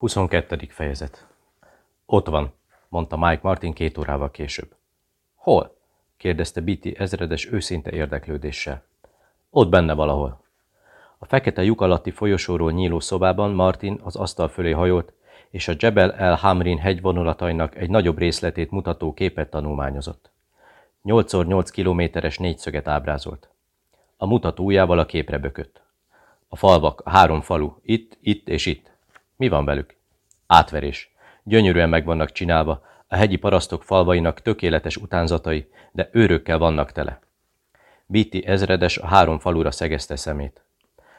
22. fejezet Ott van, mondta Mike Martin két órával később. Hol? kérdezte Bitty ezredes őszinte érdeklődéssel. Ott benne valahol. A fekete lyuk alatti folyosóról nyíló szobában Martin az asztal fölé hajolt, és a Jebel el Hamrin hegyvonulatainak egy nagyobb részletét mutató képet tanulmányozott. 8x8 kilométeres négyszöget ábrázolt. A mutató ujjával a képre bökött. A falvak, a három falu, itt, itt és itt. Mi van velük? Átverés. Gyönyörűen meg vannak csinálva, a hegyi parasztok falvainak tökéletes utánzatai, de őrökkel vannak tele. Bitti ezredes a három falura szegezte szemét.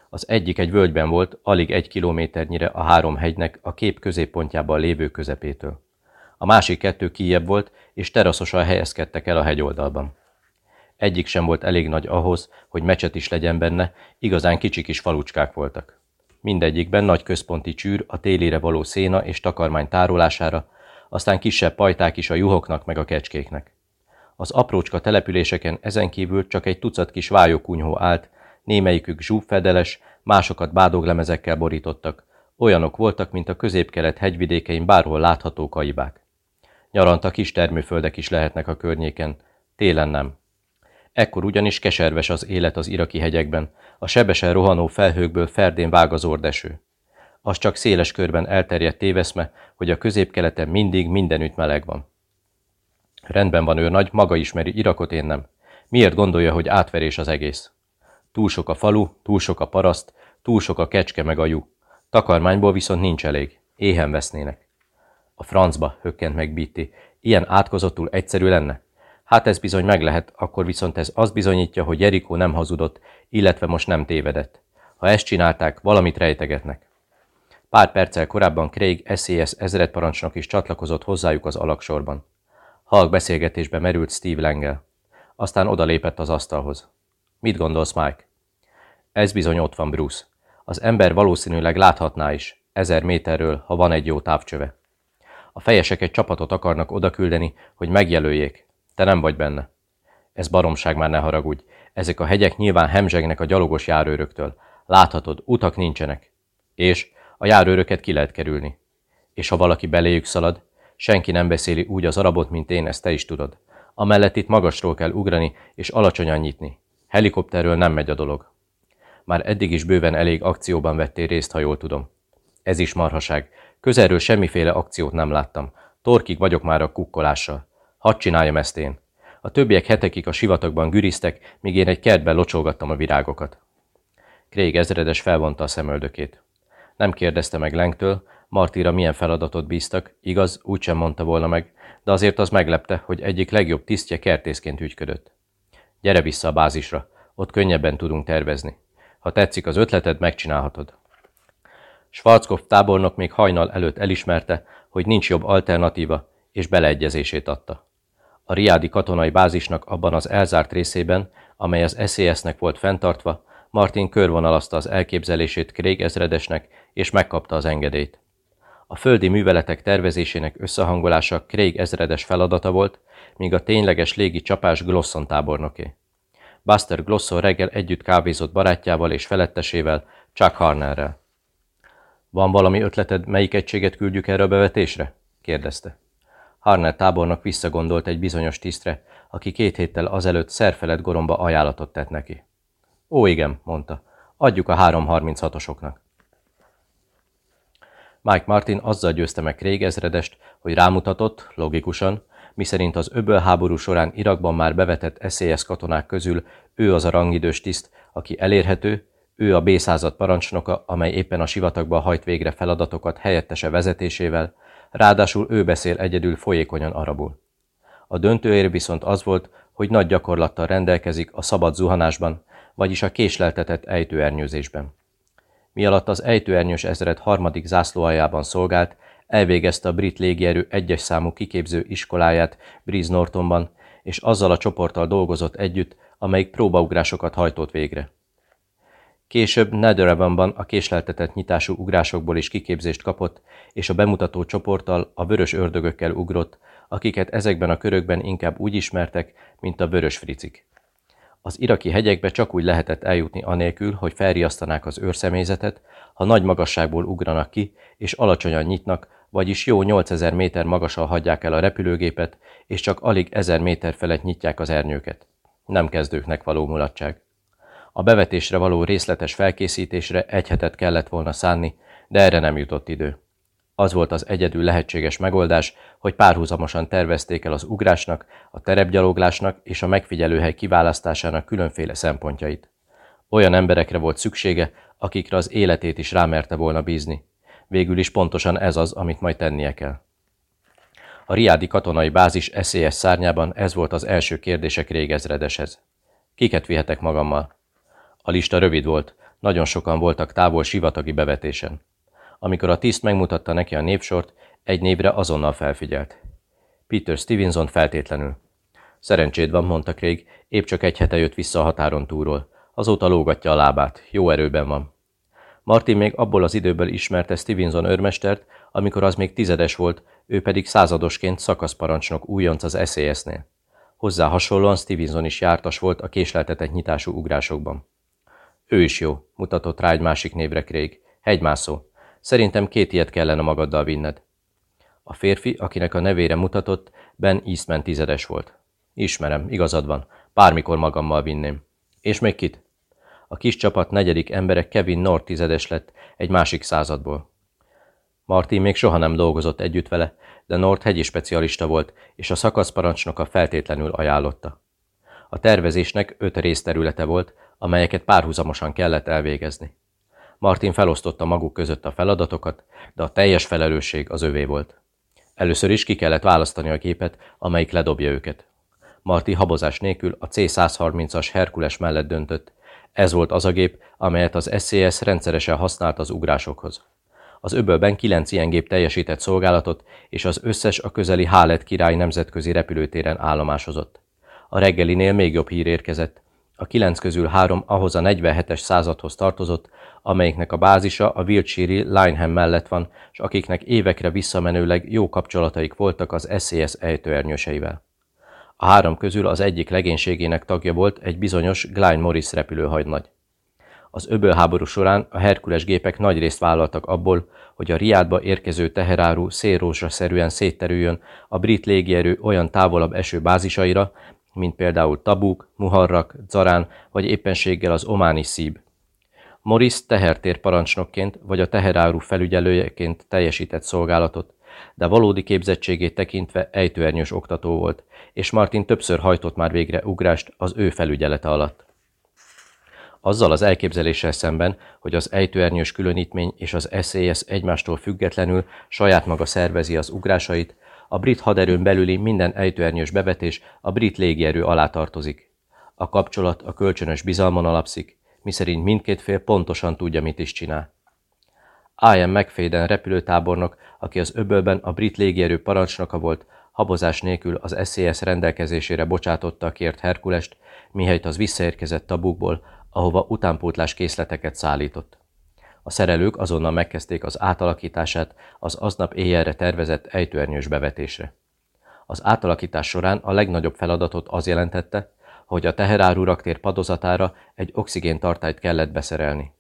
Az egyik egy völgyben volt, alig egy kilométernyire a három hegynek a kép középpontjában lévő közepétől. A másik kettő kijebb volt, és teraszosan helyezkedtek el a hegyoldalban. Egyik sem volt elég nagy ahhoz, hogy mecset is legyen benne, igazán kicsik is falucskák voltak. Mindegyikben nagy központi csűr a télire való széna és takarmány tárolására, aztán kisebb pajták is a juhoknak meg a kecskéknek. Az aprócska településeken ezen kívül csak egy tucat kis vályókunyhó állt, némelyikük zsúffedeles, másokat bádoglemezekkel borítottak. Olyanok voltak, mint a középkelet hegyvidékein bárhol látható kaibák. Nyaranta kis termőföldek is lehetnek a környéken, télen nem. Ekkor ugyanis keserves az élet az iraki hegyekben, a sebesen rohanó felhőkből ferdén vág az ordeső. Az csak széles körben elterjedt téveszme, hogy a középkeleten mindig mindenütt meleg van. Rendben van ő nagy, maga ismeri Irakot, én nem. Miért gondolja, hogy átverés az egész? Túl sok a falu, túl sok a paraszt, túl sok a kecske meg a jú. Takarmányból viszont nincs elég. Éhen vesznének. A francba, hökkent meg Bitti. Ilyen átkozottul egyszerű lenne? Hát ez bizony meg lehet, akkor viszont ez azt bizonyítja, hogy Jerikó nem hazudott, illetve most nem tévedett. Ha ezt csinálták, valamit rejtegetnek. Pár perccel korábban Craig SES ezredparancsnok is csatlakozott hozzájuk az alaksorban. Halk beszélgetésbe merült Steve Lengel. Aztán odalépett az asztalhoz. Mit gondolsz, Mike? Ez bizony ott van, Bruce. Az ember valószínűleg láthatná is, ezer méterről, ha van egy jó távcsöve. A fejesek egy csapatot akarnak odaküldeni, hogy megjelöljék, te nem vagy benne. Ez baromság már ne haragudj. Ezek a hegyek nyilván hemzsegnek a gyalogos járőröktől. Láthatod, utak nincsenek. És a járőröket ki lehet kerülni. És ha valaki beléjük szalad, senki nem beszéli úgy az arabot, mint én, ezt te is tudod. Amellett itt magasról kell ugrani és alacsonyan nyitni. Helikopterről nem megy a dolog. Már eddig is bőven elég akcióban vettél részt, ha jól tudom. Ez is marhaság. Közelről semmiféle akciót nem láttam. Torkig vagyok már a kukkolással. Hadd csináljam ezt én. A többiek hetekig a sivatagban güriztek, míg én egy kertben locsolgattam a virágokat. Craig ezredes felvonta a szemöldökét. Nem kérdezte meg Lengtől, Martira milyen feladatot bíztak, igaz, úgysem mondta volna meg, de azért az meglepte, hogy egyik legjobb tisztje kertészként ügyködött. Gyere vissza a bázisra, ott könnyebben tudunk tervezni. Ha tetszik az ötleted, megcsinálhatod. Schwarzkopf tábornok még hajnal előtt elismerte, hogy nincs jobb alternatíva, és beleegyezését adta. A riádi katonai bázisnak abban az elzárt részében, amely az SES-nek volt fenntartva, Martin körvonalazta az elképzelését Craig ezredesnek, és megkapta az engedélyt. A földi műveletek tervezésének összehangolása Craig ezredes feladata volt, míg a tényleges légi csapás Glosson tábornoké. Buster Glosson reggel együtt kávézott barátjával és felettesével, Chuck Harnerrel. Van valami ötleted, melyik egységet küldjük erre a bevetésre? kérdezte. Harner tábornok visszagondolt egy bizonyos tisztre, aki két héttel azelőtt szerfelett goromba ajánlatot tett neki. Ó, igen, mondta, adjuk a 336-osoknak. Mike Martin azzal győzte meg Craig ezredest, hogy rámutatott, logikusan, miszerint az öbölháború során Irakban már bevetett SZSZ katonák közül ő az a rangidős tiszt, aki elérhető, ő a B-század parancsnoka, amely éppen a sivatagban hajt végre feladatokat helyettese vezetésével, ráadásul ő beszél egyedül folyékonyan arabul. A döntőér viszont az volt, hogy nagy gyakorlattal rendelkezik a szabad zuhanásban, vagyis a késleltetett ejtőernyőzésben. Mi alatt az ejtőernyős ezred harmadik zászlóaljában szolgált, elvégezte a brit légierő egyes számú kiképző iskoláját Breeze Nortonban, és azzal a csoporttal dolgozott együtt, amelyik próbaugrásokat hajtott végre. Később Netherhavenban a késleltetett nyitású ugrásokból is kiképzést kapott, és a bemutató csoporttal, a vörös ördögökkel ugrott, akiket ezekben a körökben inkább úgy ismertek, mint a vörös fricik. Az iraki hegyekbe csak úgy lehetett eljutni anélkül, hogy felriasztanák az őrszemélyzetet, ha nagy magasságból ugranak ki, és alacsonyan nyitnak, vagyis jó 8000 méter magasan hagyják el a repülőgépet, és csak alig 1000 méter felett nyitják az ernyőket. Nem kezdőknek való mulatság. A bevetésre való részletes felkészítésre egy hetet kellett volna szánni, de erre nem jutott idő. Az volt az egyedül lehetséges megoldás, hogy párhuzamosan tervezték el az ugrásnak, a terepgyaloglásnak és a megfigyelőhely kiválasztásának különféle szempontjait. Olyan emberekre volt szüksége, akikre az életét is rámerte volna bízni. Végül is pontosan ez az, amit majd tennie kell. A riádi katonai bázis eszélyes szárnyában ez volt az első kérdések régezredeshez. Kiket vihetek magammal? A lista rövid volt, nagyon sokan voltak távol sivatagi bevetésen. Amikor a tiszt megmutatta neki a népsort, egy névre azonnal felfigyelt. Peter Stevenson feltétlenül. Szerencséd van, mondta Craig, épp csak egy hete jött vissza a határon túlról. Azóta lógatja a lábát, jó erőben van. Martin még abból az időből ismerte Stevenson őrmestert, amikor az még tizedes volt, ő pedig századosként szakaszparancsnok újonc az SZSZ-nél. Hozzá hasonlóan Stevenson is jártas volt a késleltetett nyitású ugrásokban. Ő is jó, mutatott rá egy másik névre Craig. Hegymászó. Szerintem két ilyet kellene magaddal vinned. A férfi, akinek a nevére mutatott, Ben Eastman tizedes volt. Ismerem, igazad van. Bármikor magammal vinném. És még kit? A kis csapat negyedik embere Kevin North tizedes lett, egy másik századból. Martin még soha nem dolgozott együtt vele, de North hegyi specialista volt, és a szakaszparancsnoka feltétlenül ajánlotta. A tervezésnek öt részterülete volt, amelyeket párhuzamosan kellett elvégezni. Martin felosztotta maguk között a feladatokat, de a teljes felelősség az övé volt. Először is ki kellett választani a gépet, amelyik ledobja őket. Marti habozás nélkül a C-130-as Herkules mellett döntött. Ez volt az a gép, amelyet az SCS rendszeresen használt az ugrásokhoz. Az öbölben kilenc ilyen gép teljesített szolgálatot, és az összes a közeli Hálet király nemzetközi repülőtéren állomásozott. A reggelinél még jobb hír érkezett. A kilenc közül három ahhoz a 47-es századhoz tartozott, amelyiknek a bázisa a Wiltshire Lineham mellett van, és akiknek évekre visszamenőleg jó kapcsolataik voltak az SCS ejtőernyőseivel. A három közül az egyik legénységének tagja volt egy bizonyos Glyne Morris repülőhajnagy. Az öbölháború során a Herkules gépek nagy részt vállaltak abból, hogy a Riádba érkező teheráru szélrózsa szerűen szétterüljön a brit légierő olyan távolabb eső bázisaira, mint például Tabuk, Muharrak, Zarán vagy éppenséggel az Ománi Szíb. Morris tehertér parancsnokként vagy a teheráru felügyelőjeként teljesített szolgálatot, de valódi képzettségét tekintve ejtőernyős oktató volt, és Martin többször hajtott már végre ugrást az ő felügyelete alatt. Azzal az elképzeléssel szemben, hogy az ejtőernyős különítmény és az SZSZ egymástól függetlenül saját maga szervezi az ugrásait, a brit haderőn belüli minden ejtőernyős bevetés a brit légierő alá tartozik. A kapcsolat a kölcsönös bizalmon alapszik, miszerint mindkét fél pontosan tudja, mit is csinál. Ian McFadden repülőtábornok, aki az öbölben a brit légierő parancsnoka volt, habozás nélkül az SCS rendelkezésére bocsátotta a kért Herkulest, mihelyt az visszaérkezett tabukból, ahova utánpótlás készleteket szállított. A szerelők azonnal megkezdték az átalakítását az aznap éjjelre tervezett ejtőernyős bevetésre. Az átalakítás során a legnagyobb feladatot az jelentette, hogy a teheráru raktér padozatára egy oxigéntartályt kellett beszerelni.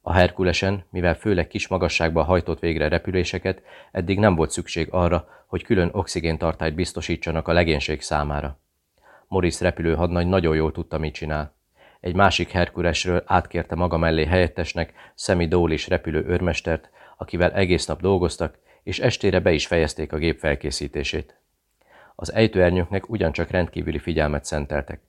A Herkulesen, mivel főleg kis magasságban hajtott végre repüléseket, eddig nem volt szükség arra, hogy külön oxigéntartályt biztosítsanak a legénység számára. Morris repülőhadnagy nagyon jól tudta, mit csinál. Egy másik Herkulesről átkérte maga mellé helyettesnek Szemi Dólis repülő őrmestert, akivel egész nap dolgoztak, és estére be is fejezték a gép felkészítését. Az ejtőernyőknek ugyancsak rendkívüli figyelmet szenteltek.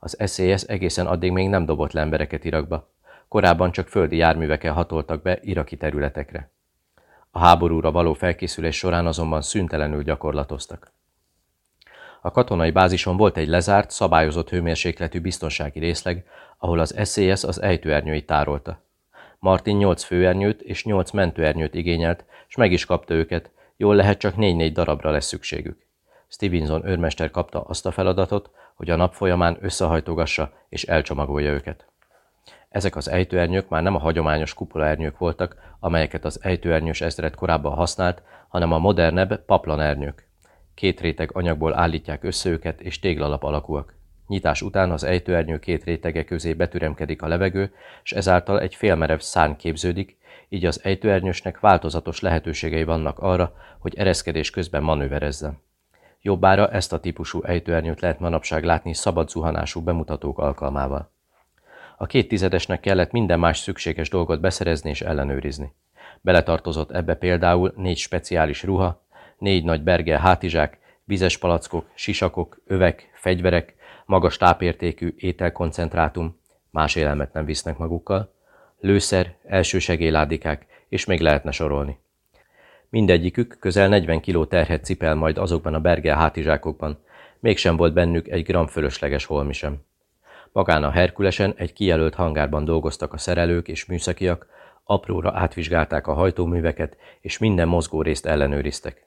Az SZSZ egészen addig még nem dobott le embereket Irakba. Korábban csak földi járművekkel hatoltak be iraki területekre. A háborúra való felkészülés során azonban szüntelenül gyakorlatoztak. A katonai bázison volt egy lezárt, szabályozott hőmérsékletű biztonsági részleg, ahol az SZSZ az ejtőernyőit tárolta. Martin 8 főernyőt és 8 mentőernyőt igényelt, és meg is kapta őket, jól lehet csak 4-4 darabra lesz szükségük. Stevenson őrmester kapta azt a feladatot, hogy a nap folyamán összehajtogassa és elcsomagolja őket. Ezek az ejtőernyők már nem a hagyományos kupolaernyők voltak, amelyeket az ejtőernyős ezred korábban használt, hanem a modernebb paplanernyők. Két réteg anyagból állítják össze őket, és téglalap alakúak. Nyitás után az ejtőernyő két rétege közé betüremkedik a levegő, és ezáltal egy félmerev szárny képződik, így az ejtőernyősnek változatos lehetőségei vannak arra, hogy ereszkedés közben manőverezzen. Jobbára ezt a típusú ejtőernyőt lehet manapság látni szabad zuhanású bemutatók alkalmával. A két tizedesnek kellett minden más szükséges dolgot beszerezni és ellenőrizni. Beletartozott ebbe például négy speciális ruha, négy nagy bergel hátizsák, vizes palackok, sisakok, övek, fegyverek, magas tápértékű ételkoncentrátum, más élelmet nem visznek magukkal, lőszer, elsősegéládikák, és még lehetne sorolni. Mindegyikük közel 40 kiló terhet cipel majd azokban a bergel hátizsákokban, mégsem volt bennük egy gram fölösleges holmi sem. Magán a Herkulesen egy kijelölt hangárban dolgoztak a szerelők és műszakiak, apróra átvizsgálták a hajtóműveket, és minden mozgó részt ellenőriztek.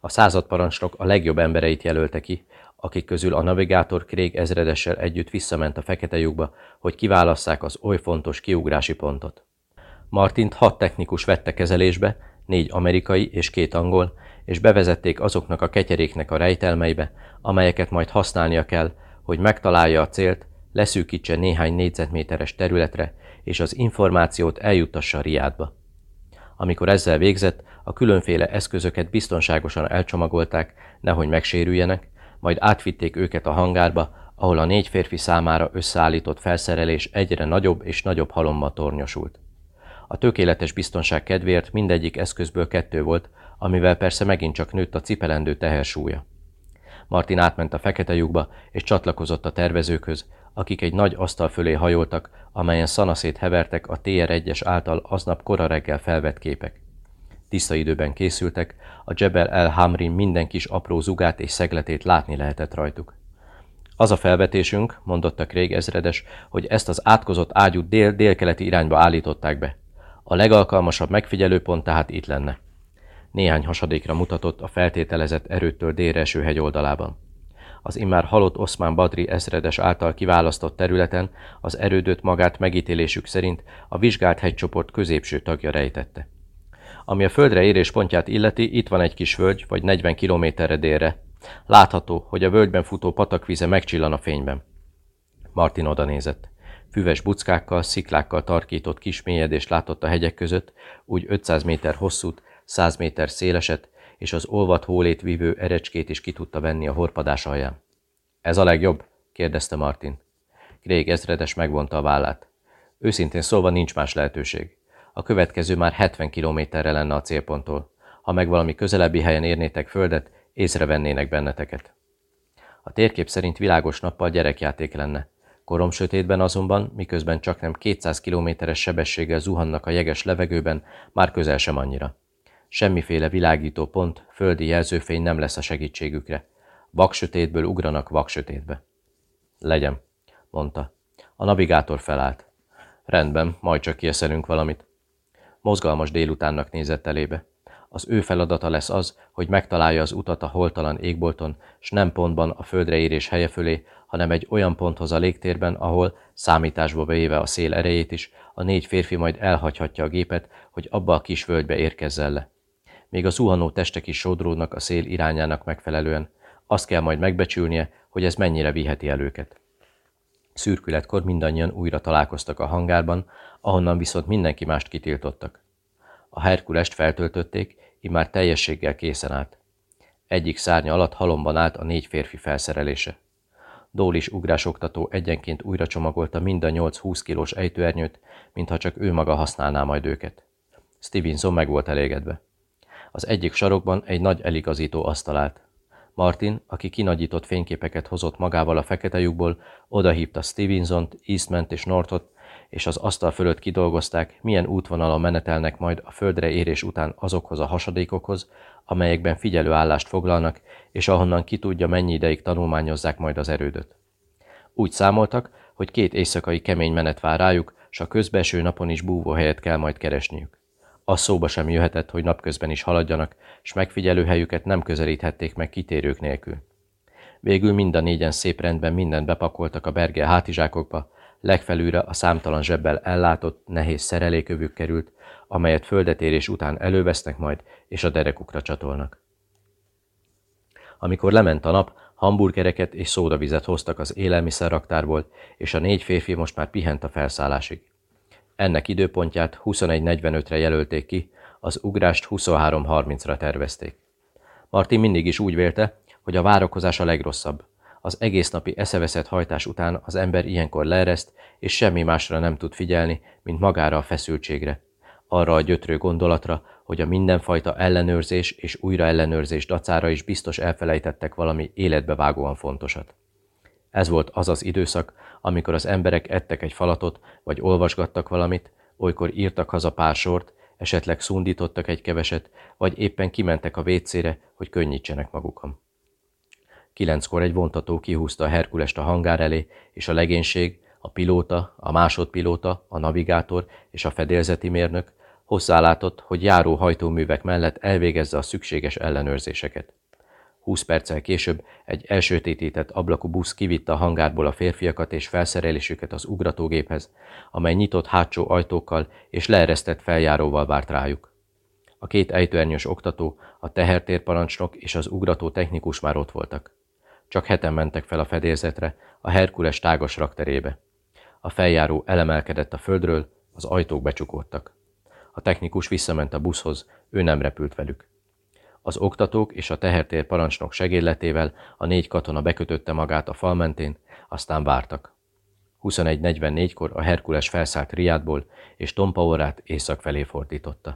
A századparancsnok a legjobb embereit jelölte ki, akik közül a navigátor Craig ezredessel együtt visszament a fekete lyukba, hogy kiválasszák az oly fontos kiugrási pontot. Martint hat technikus vette kezelésbe, négy amerikai és két angol, és bevezették azoknak a ketyeréknek a rejtelmeibe, amelyeket majd használnia kell, hogy megtalálja a célt, leszűkítse néhány négyzetméteres területre, és az információt eljuttassa riádba. Amikor ezzel végzett, a különféle eszközöket biztonságosan elcsomagolták, nehogy megsérüljenek, majd átvitték őket a hangárba, ahol a négy férfi számára összeállított felszerelés egyre nagyobb és nagyobb halommal tornyosult. A tökéletes biztonság kedvéért mindegyik eszközből kettő volt, amivel persze megint csak nőtt a cipelendő tehersúlya. Martin átment a fekete lyukba, és csatlakozott a tervezőkhöz, akik egy nagy asztal fölé hajoltak, amelyen szanaszét hevertek a TR1-es által aznap kora reggel felvett képek. Tiszta időben készültek, a Jebel el Hamrin minden kis apró zugát és szegletét látni lehetett rajtuk. Az a felvetésünk, mondotta Craig ezredes, hogy ezt az átkozott ágyút dél-délkeleti irányba állították be. A legalkalmasabb megfigyelőpont tehát itt lenne. Néhány hasadékra mutatott a feltételezett erőttől délre eső hegy oldalában. Az immár halott Oszmán Badri ezredes által kiválasztott területen az erődöt magát megítélésük szerint a vizsgált hegycsoport középső tagja rejtette. Ami a földre érés pontját illeti, itt van egy kis völgy, vagy 40 kilométerre délre. Látható, hogy a völgyben futó patakvize megcsillan a fényben. Martin oda nézett. Füves buckákkal, sziklákkal tarkított kis mélyedést látott a hegyek között, úgy 500 méter hosszút, 100 méter széleset, és az olvat hólét vívő erecskét is ki tudta venni a horpadás alján. Ez a legjobb? kérdezte Martin. Grég ezredes megvonta a vállát. Őszintén szólva nincs más lehetőség. A következő már 70 kilométerre lenne a célponttól. Ha meg valami közelebbi helyen érnétek földet, észrevennének benneteket. A térkép szerint világos nappal gyerekjáték lenne. Korom sötétben azonban, miközben csak nem 200 kilométeres sebességgel zuhannak a jeges levegőben, már közel sem annyira. Semmiféle világító pont, földi jelzőfény nem lesz a segítségükre. Vaksötétből ugranak vaksötétbe. Legyen, mondta. A navigátor felállt. Rendben, majd csak kieszelünk valamit. Mozgalmas délutánnak nézett elébe. Az ő feladata lesz az, hogy megtalálja az utat a holtalan égbolton, s nem pontban a földre érés helye fölé, hanem egy olyan ponthoz a légtérben, ahol, számításba véve a szél erejét is, a négy férfi majd elhagyhatja a gépet, hogy abba a kis völgybe érkezzen le. Még a zuhanó testek is sodródnak a szél irányának megfelelően. Azt kell majd megbecsülnie, hogy ez mennyire viheti el őket. Szürkületkor mindannyian újra találkoztak a hangárban, ahonnan viszont mindenki mást kitiltottak. A Herkulest feltöltötték, immár teljességgel készen állt. Egyik szárnya alatt halomban állt a négy férfi felszerelése. Dólis ugrásoktató egyenként újra csomagolta mind a 8-20 kilós ejtőernyőt, mintha csak ő maga használná majd őket. Stevenson meg volt elégedve. Az egyik sarokban egy nagy eligazító asztal állt. Martin, aki kinagyított fényképeket hozott magával a fekete lyukból, odahívta Stevensont, Eastment és Northot, és az asztal fölött kidolgozták, milyen útvonalon menetelnek majd a földre érés után azokhoz a hasadékokhoz, amelyekben figyelő állást foglalnak, és ahonnan ki tudja, mennyi ideig tanulmányozzák majd az erődöt. Úgy számoltak, hogy két éjszakai kemény menet vár rájuk, s a közbeső napon is búvóhelyet kell majd keresniük. Az szóba sem jöhetett, hogy napközben is haladjanak, s megfigyelő helyüket nem közelíthették meg kitérők nélkül. Végül mind a négyen szép rendben mindent bepakoltak a berge hátizsákokba, legfelülre a számtalan zsebbel ellátott, nehéz szerelékövük került, amelyet földetérés után elővesznek majd, és a derekukra csatolnak. Amikor lement a nap, Hamburgereket és szódavizet hoztak az élelmiszerraktárból, és a négy férfi most már pihent a felszállásig. Ennek időpontját 21.45-re jelölték ki, az ugrást 23.30-ra tervezték. Martin mindig is úgy vélte, hogy a várakozás a legrosszabb. Az egész napi eszeveszett hajtás után az ember ilyenkor leereszt, és semmi másra nem tud figyelni, mint magára a feszültségre. Arra a gyötrő gondolatra, hogy a mindenfajta ellenőrzés és újra ellenőrzés dacára is biztos elfelejtettek valami életbevágóan fontosat. Ez volt az az időszak, amikor az emberek ettek egy falatot, vagy olvasgattak valamit, olykor írtak haza pár sort, esetleg szundítottak egy keveset, vagy éppen kimentek a vécére, hogy könnyítsenek magukon. Kilenckor egy vontató kihúzta a Herkulest a hangár elé, és a legénység, a pilóta, a másodpilóta, a navigátor és a fedélzeti mérnök hozzálátott, hogy járó hajtóművek mellett elvégezze a szükséges ellenőrzéseket. Húsz perccel később egy elsötétített ablakú busz kivitte a hangárból a férfiakat és felszerelésüket az ugratógéphez, amely nyitott hátsó ajtókkal és leeresztett feljáróval várt rájuk. A két ejtőernyős oktató, a tehertérparancsnok és az ugrató technikus már ott voltak. Csak heten mentek fel a fedélzetre, a Herkules tágas rakterébe. A feljáró elemelkedett a földről, az ajtók becsukódtak. A technikus visszament a buszhoz, ő nem repült velük. Az oktatók és a tehertér parancsnok segédletével a négy katona bekötötte magát a fal mentén, aztán vártak. 21.44-kor a Herkules felszállt Riádból, és tompa órát észak felé fordította.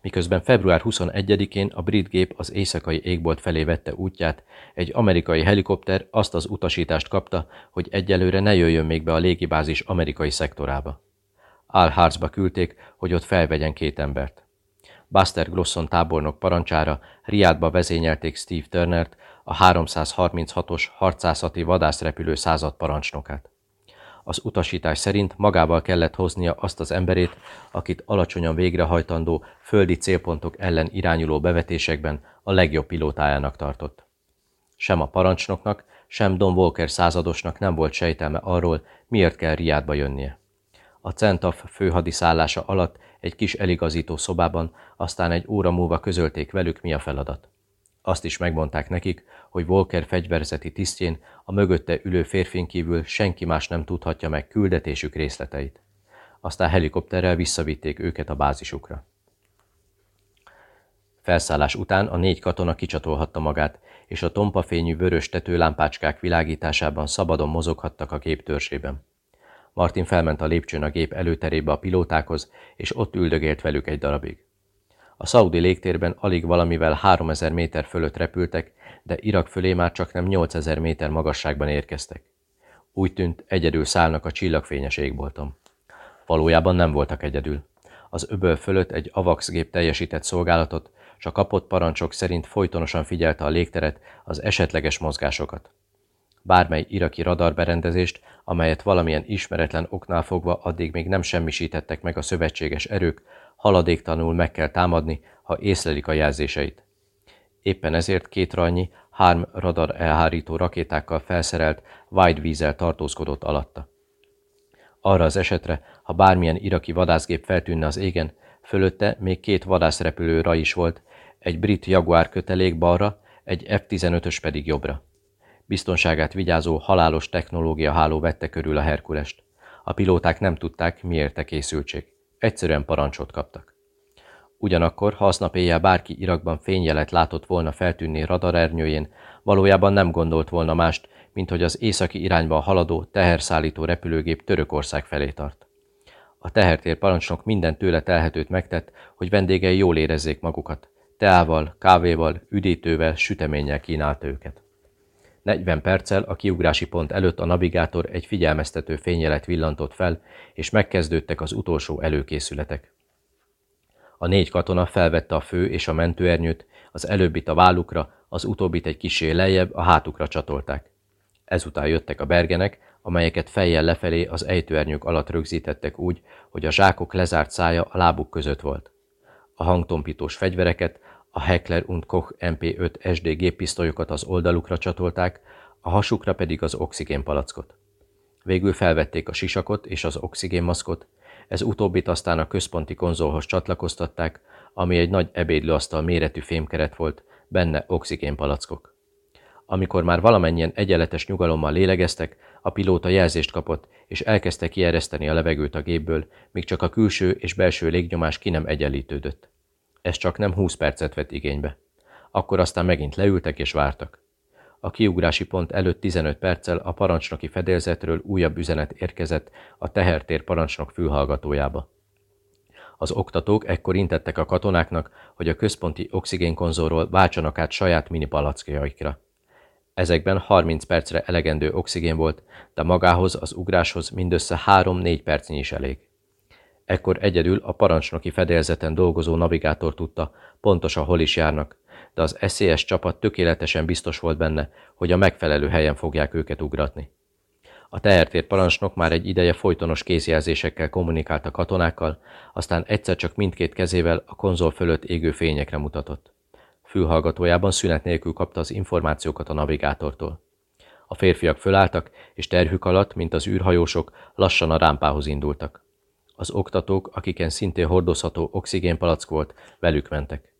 Miközben február 21-én a brit gép az éjszakai égbolt felé vette útját, egy amerikai helikopter azt az utasítást kapta, hogy egyelőre ne jöjjön még be a légibázis amerikai szektorába. Álharcba küldték, hogy ott felvegyen két embert. Buster Glosson tábornok parancsára Riádba vezényelték Steve Turnert, a 336-os harcászati vadászrepülő század parancsnokát. Az utasítás szerint magával kellett hoznia azt az emberét, akit alacsonyan végrehajtandó földi célpontok ellen irányuló bevetésekben a legjobb pilótájának tartott. Sem a parancsnoknak, sem Don Walker századosnak nem volt sejtelme arról, miért kell Riádba jönnie. A Centaf főhadiszállása alatt egy kis eligazító szobában, aztán egy óra múlva közölték velük, mi a feladat. Azt is megmondták nekik, hogy Volker fegyverzeti tisztjén a mögötte ülő férfin kívül senki más nem tudhatja meg küldetésük részleteit. Aztán helikopterrel visszavitték őket a bázisukra. Felszállás után a négy katona kicsatolhatta magát, és a tompafényű vörös tetőlámpácskák világításában szabadon mozoghattak a gép törzsében. Martin felment a lépcsőn a gép előterébe a pilótákhoz, és ott üldögélt velük egy darabig. A szaudi légtérben alig valamivel 3000 méter fölött repültek, de Irak fölé már csak nem 8000 méter magasságban érkeztek. Úgy tűnt, egyedül szállnak a csillagfényes égbolton. Valójában nem voltak egyedül. Az öböl fölött egy AVAX gép teljesített szolgálatot, csak kapott parancsok szerint folytonosan figyelte a légteret, az esetleges mozgásokat bármely iraki radarberendezést, amelyet valamilyen ismeretlen oknál fogva addig még nem semmisítettek meg a szövetséges erők, haladéktanul meg kell támadni, ha észlelik a jelzéseit. Éppen ezért két rannyi, Harm radar elhárító rakétákkal felszerelt White Weasel tartózkodott alatta. Arra az esetre, ha bármilyen iraki vadászgép feltűnne az égen, fölötte még két vadászrepülő ra is volt, egy brit Jaguar kötelék balra, egy F-15-ös pedig jobbra. Biztonságát vigyázó halálos technológia háló vette körül a Herkulest. A pilóták nem tudták, miért készültség. Egyszerűen parancsot kaptak. Ugyanakkor, ha aznap éjjel bárki Irakban fényjelet látott volna feltűnni radarernyőjén, valójában nem gondolt volna mást, mint hogy az északi irányba haladó teherszállító repülőgép Törökország felé tart. A tehertér parancsnok minden tőle telhetőt megtett, hogy vendégei jól érezzék magukat. Teával, kávéval, üdítővel, süteménnyel kínálta őket. 40 perccel a kiugrási pont előtt a navigátor egy figyelmeztető fényjelet villantott fel, és megkezdődtek az utolsó előkészületek. A négy katona felvette a fő és a mentőernyőt, az előbbit a vállukra, az utóbbit egy kisé lejjebb a hátukra csatolták. Ezután jöttek a bergenek, amelyeket fejjel lefelé az ejtőernyők alatt rögzítettek úgy, hogy a zsákok lezárt szája a lábuk között volt. A hangtompítós fegyvereket, a Heckler und Koch MP5 SD géppisztolyokat az oldalukra csatolták, a hasukra pedig az oxigénpalackot. Végül felvették a sisakot és az oxigénmaszkot, ez utóbbit aztán a központi konzolhoz csatlakoztatták, ami egy nagy ebédlőasztal méretű fémkeret volt, benne oxigénpalackok. Amikor már valamennyien egyenletes nyugalommal lélegeztek, a pilóta jelzést kapott, és elkezdte kiereszteni a levegőt a gépből, míg csak a külső és belső légnyomás ki nem egyenlítődött. Ez csak nem 20 percet vett igénybe. Akkor aztán megint leültek és vártak. A kiugrási pont előtt 15 perccel a parancsnoki fedélzetről újabb üzenet érkezett a tehertér parancsnok fülhallgatójába. Az oktatók ekkor intettek a katonáknak, hogy a központi oxigénkonzolról váltsanak át saját mini palackjaikra. Ezekben 30 percre elegendő oxigén volt, de magához az ugráshoz mindössze 3-4 percnyi is elég. Ekkor egyedül a parancsnoki fedélzeten dolgozó navigátor tudta, pontosan hol is járnak, de az SZS csapat tökéletesen biztos volt benne, hogy a megfelelő helyen fogják őket ugratni. A tehertér parancsnok már egy ideje folytonos kézjelzésekkel kommunikált a katonákkal, aztán egyszer csak mindkét kezével a konzol fölött égő fényekre mutatott. Fülhallgatójában szünet nélkül kapta az információkat a navigátortól. A férfiak fölálltak, és terhük alatt, mint az űrhajósok, lassan a rámpához indultak. Az oktatók, akiken szintén hordozható oxigénpalack volt, velük mentek.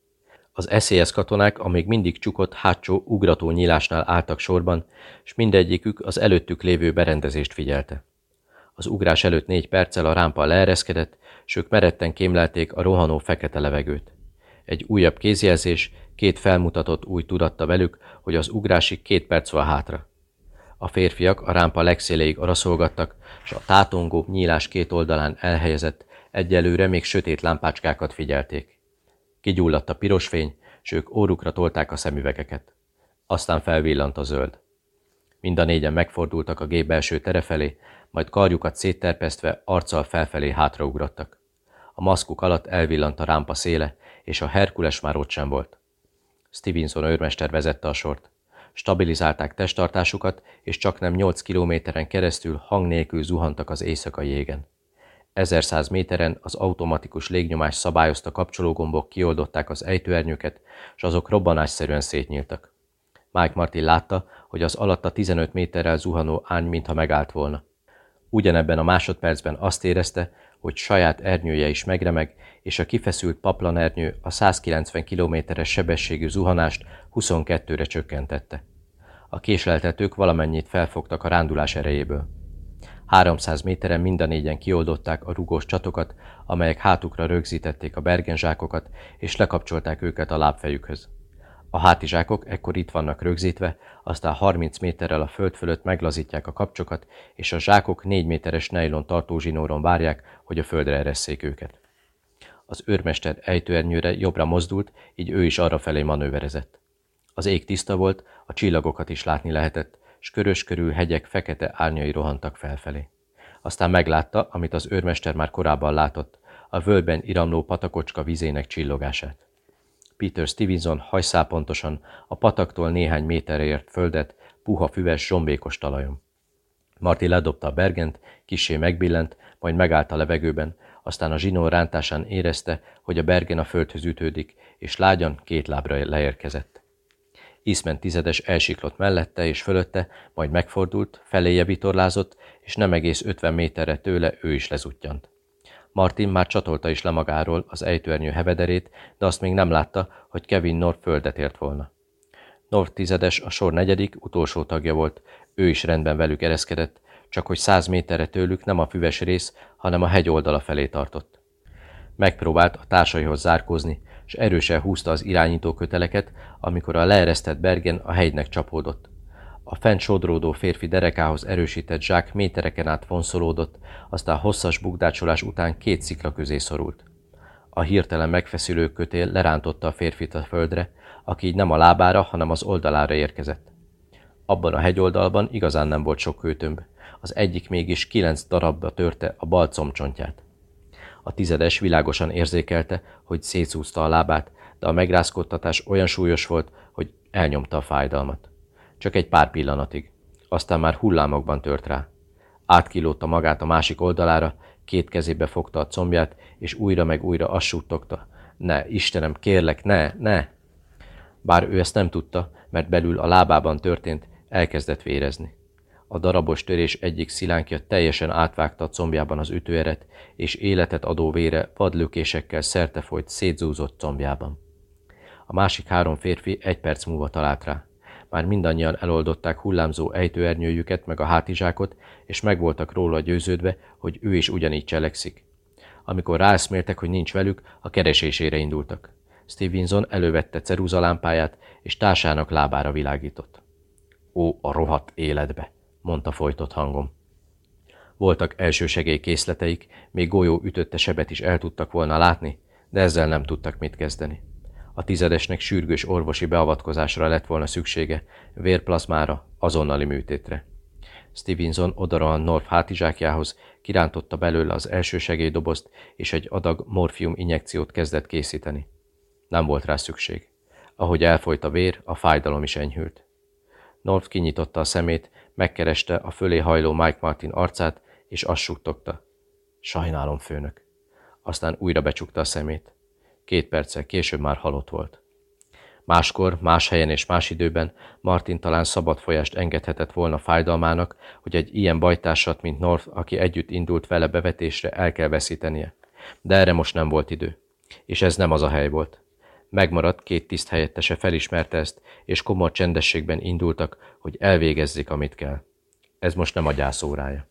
Az SZSZ katonák a mindig csukott hátsó ugrató nyílásnál álltak sorban, és mindegyikük az előttük lévő berendezést figyelte. Az ugrás előtt négy perccel a rámpa leereszkedett, s ők meretten kémlelték a rohanó fekete levegőt. Egy újabb kézjelzés, két felmutatott új tudatta velük, hogy az ugrásig két perc van hátra. A férfiak a rámpa legszéléig araszolgattak, és a tátongó nyílás két oldalán elhelyezett, egyelőre még sötét lámpácskákat figyelték. Kigyulladt a piros fény, s ők órukra tolták a szemüvegeket. Aztán felvillant a zöld. Mind a négyen megfordultak a gép belső tere felé, majd karjukat szétterpesztve arccal felfelé hátraugrottak. A maszkuk alatt elvillant a rámpa széle, és a Herkules már ott sem volt. Stevenson őrmester vezette a sort. Stabilizálták testtartásukat, és csak nem 8 kilométeren keresztül hang nélkül zuhantak az éjszakai jégen. 1100 méteren az automatikus légnyomás szabályozta kapcsológombok kioldották az ejtőernyőket, és azok robbanásszerűen szétnyíltak. Mike Martin látta, hogy az alatta 15 méterrel zuhanó ány mintha megállt volna. Ugyanebben a másodpercben azt érezte, hogy saját ernyője is megremeg, és a kifeszült paplanernyő a 190 kilométeres sebességű zuhanást 22-re csökkentette. A késleltetők valamennyit felfogtak a rándulás erejéből. 300 méteren mind a négyen kioldották a rugós csatokat, amelyek hátukra rögzítették a bergenzsákokat, és lekapcsolták őket a lábfejükhöz. A hátizsákok ekkor itt vannak rögzítve, aztán 30 méterrel a föld fölött meglazítják a kapcsokat, és a zsákok 4 méteres nejlon tartózsinóron várják, hogy a földre eresszék őket. Az őrmester ejtőernyőre jobbra mozdult, így ő is arra felé manőverezett. Az ég tiszta volt, a csillagokat is látni lehetett, s körös körül hegyek fekete árnyai rohantak felfelé. Aztán meglátta, amit az őrmester már korábban látott, a völgyben iramló patakocska vizének csillogását. Peter Stevenson hajszápontosan a pataktól néhány méterre ért földet, puha füves, zsombékos talajon. Marti ledobta a bergent, kisé megbillent, majd megállt a levegőben, aztán a zsinó rántásán érezte, hogy a bergen a földhöz ütődik, és lágyan két lábra leérkezett. Iszment tizedes elsiklott mellette és fölötte, majd megfordult, feléje vitorlázott, és nem egész ötven méterre tőle ő is lezuttyant. Martin már csatolta is le magáról az ejtőernyő hevederét, de azt még nem látta, hogy Kevin North földet ért volna. North tizedes a sor negyedik, utolsó tagja volt, ő is rendben velük ereszkedett, csak hogy száz méterre tőlük nem a füves rész, hanem a hegy oldala felé tartott. Megpróbált a társaihoz zárkózni, és erősen húzta az irányító köteleket, amikor a leeresztett Bergen a hegynek csapódott. A fent sodródó férfi derekához erősített zsák métereken át vonszolódott, aztán hosszas bukdácsolás után két szikla közé szorult. A hirtelen megfeszülő kötél lerántotta a férfit a földre, aki így nem a lábára, hanem az oldalára érkezett. Abban a hegyoldalban igazán nem volt sok kőtömb, az egyik mégis kilenc darabba törte a bal combcsontját. A tizedes világosan érzékelte, hogy szétszúzta a lábát, de a megrázkodtatás olyan súlyos volt, hogy elnyomta a fájdalmat. Csak egy pár pillanatig. Aztán már hullámokban tört rá. Átkilódta magát a másik oldalára, két kezébe fogta a combját, és újra meg újra azt suttogta. Ne, Istenem, kérlek, ne, ne! Bár ő ezt nem tudta, mert belül a lábában történt, elkezdett vérezni. A darabos törés egyik szilánkja teljesen átvágta a combjában az ütőeret, és életet adó vére vadlökésekkel szerte folyt szétzúzott combjában. A másik három férfi egy perc múlva talált rá. Már mindannyian eloldották hullámzó ejtőernyőjüket meg a hátizsákot, és meg voltak róla győződve, hogy ő is ugyanígy cselekszik. Amikor ráeszméltek, hogy nincs velük, a keresésére indultak. Stevenson elővette ceruzalámpáját, és társának lábára világított. Ó, a rohadt életbe, mondta folytott hangom. Voltak készleteik, még golyó ütötte sebet is el tudtak volna látni, de ezzel nem tudtak mit kezdeni. A tizedesnek sürgős orvosi beavatkozásra lett volna szüksége, vérplazmára, azonnali műtétre. Stevenson odarohant North hátizsákjához, kirántotta belőle az első segélydobozt, és egy adag morfium injekciót kezdett készíteni. Nem volt rá szükség. Ahogy elfolyt a vér, a fájdalom is enyhült. North kinyitotta a szemét, megkereste a fölé hajló Mike Martin arcát, és azt suttogta. Sajnálom, főnök. Aztán újra becsukta a szemét. Két perccel később már halott volt. Máskor, más helyen és más időben Martin talán szabad folyást engedhetett volna fájdalmának, hogy egy ilyen bajtársat, mint North, aki együtt indult vele bevetésre, el kell veszítenie. De erre most nem volt idő. És ez nem az a hely volt. Megmaradt két tiszt helyettese felismerte ezt, és komor csendességben indultak, hogy elvégezzék, amit kell. Ez most nem a gyászórája.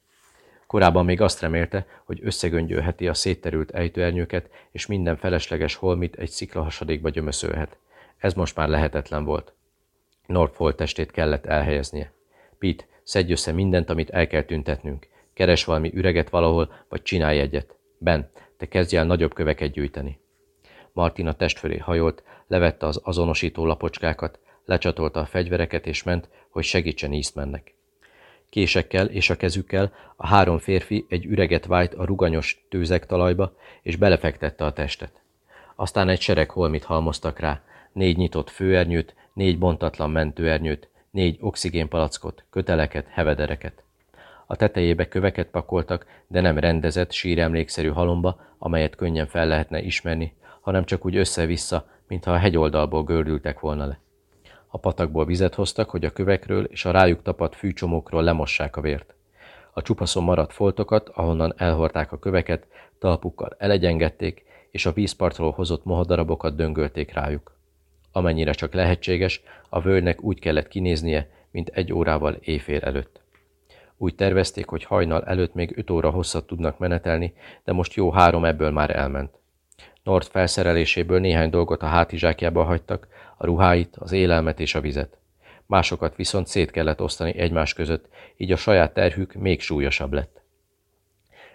Korábban még azt remélte, hogy összegöngyölheti a szétterült ejtőernyőket, és minden felesleges holmit egy sziklahasadékba gyömöszölhet. Ez most már lehetetlen volt. North holttestét kellett elhelyeznie. Pete, szedj össze mindent, amit el kell tüntetnünk. Keres valami üreget valahol, vagy csinálj egyet. Ben, te kezdj el nagyobb köveket gyűjteni. Martina test fölé hajolt, levette az azonosító lapocskákat, lecsatolta a fegyvereket és ment, hogy segítsen Eastmannek. Késekkel és a kezükkel a három férfi egy üreget vájt a ruganyos tőzek talajba, és belefektette a testet. Aztán egy sereg holmit halmoztak rá, négy nyitott főernyőt, négy bontatlan mentőernyőt, négy oxigénpalackot, köteleket, hevedereket. A tetejébe köveket pakoltak, de nem rendezett, síremlékszerű halomba, amelyet könnyen fel lehetne ismerni, hanem csak úgy össze-vissza, mintha a hegyoldalból gördültek volna le. A patakból vizet hoztak, hogy a kövekről és a rájuk tapadt fűcsomókról lemossák a vért. A csupaszon maradt foltokat, ahonnan elhordták a köveket, talpukkal elegyengették, és a vízpartról hozott mohadarabokat döngölték rájuk. Amennyire csak lehetséges, a völgynek úgy kellett kinéznie, mint egy órával éjfél előtt. Úgy tervezték, hogy hajnal előtt még öt óra hosszat tudnak menetelni, de most jó három ebből már elment. Nord felszereléséből néhány dolgot a hátizsákjába hagytak, a ruháit, az élelmet és a vizet. Másokat viszont szét kellett osztani egymás között, így a saját terhük még súlyosabb lett.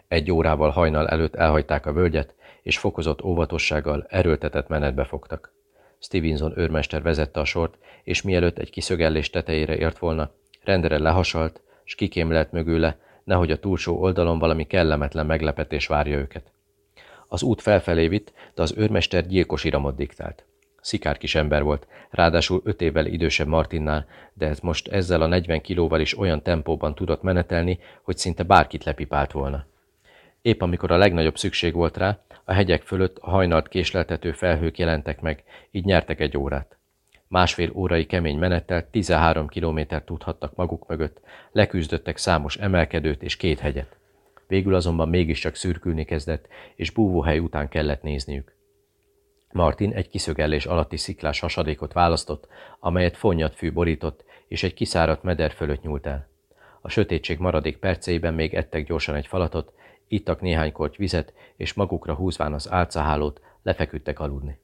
Egy órával hajnal előtt elhagyták a völgyet, és fokozott óvatossággal erőltetett menetbe fogtak. Stevenson őrmester vezette a sort, és mielőtt egy kiszögellés tetejére ért volna, rendre lehasalt, s kikémlelt mögüle, nehogy a túlsó oldalon valami kellemetlen meglepetés várja őket. Az út felfelé vitt, de az őrmester gyilkos iramot diktált. Szikár kis ember volt, ráadásul öt évvel idősebb Martinnál, de ez most ezzel a 40 kilóval is olyan tempóban tudott menetelni, hogy szinte bárkit lepipált volna. Épp amikor a legnagyobb szükség volt rá, a hegyek fölött a hajnalt késleltető felhők jelentek meg, így nyertek egy órát. Másfél órai kemény menettel 13 kilométert tudhattak maguk mögött, leküzdöttek számos emelkedőt és két hegyet. Végül azonban mégiscsak szürkülni kezdett, és búvóhely után kellett nézniük. Martin egy kiszögellés alatti sziklás hasadékot választott, amelyet fonnyat fű borított, és egy kiszáradt meder fölött nyúlt el. A sötétség maradék perceiben még ettek gyorsan egy falatot, ittak néhány korty vizet, és magukra húzván az álcahálót lefeküdtek aludni.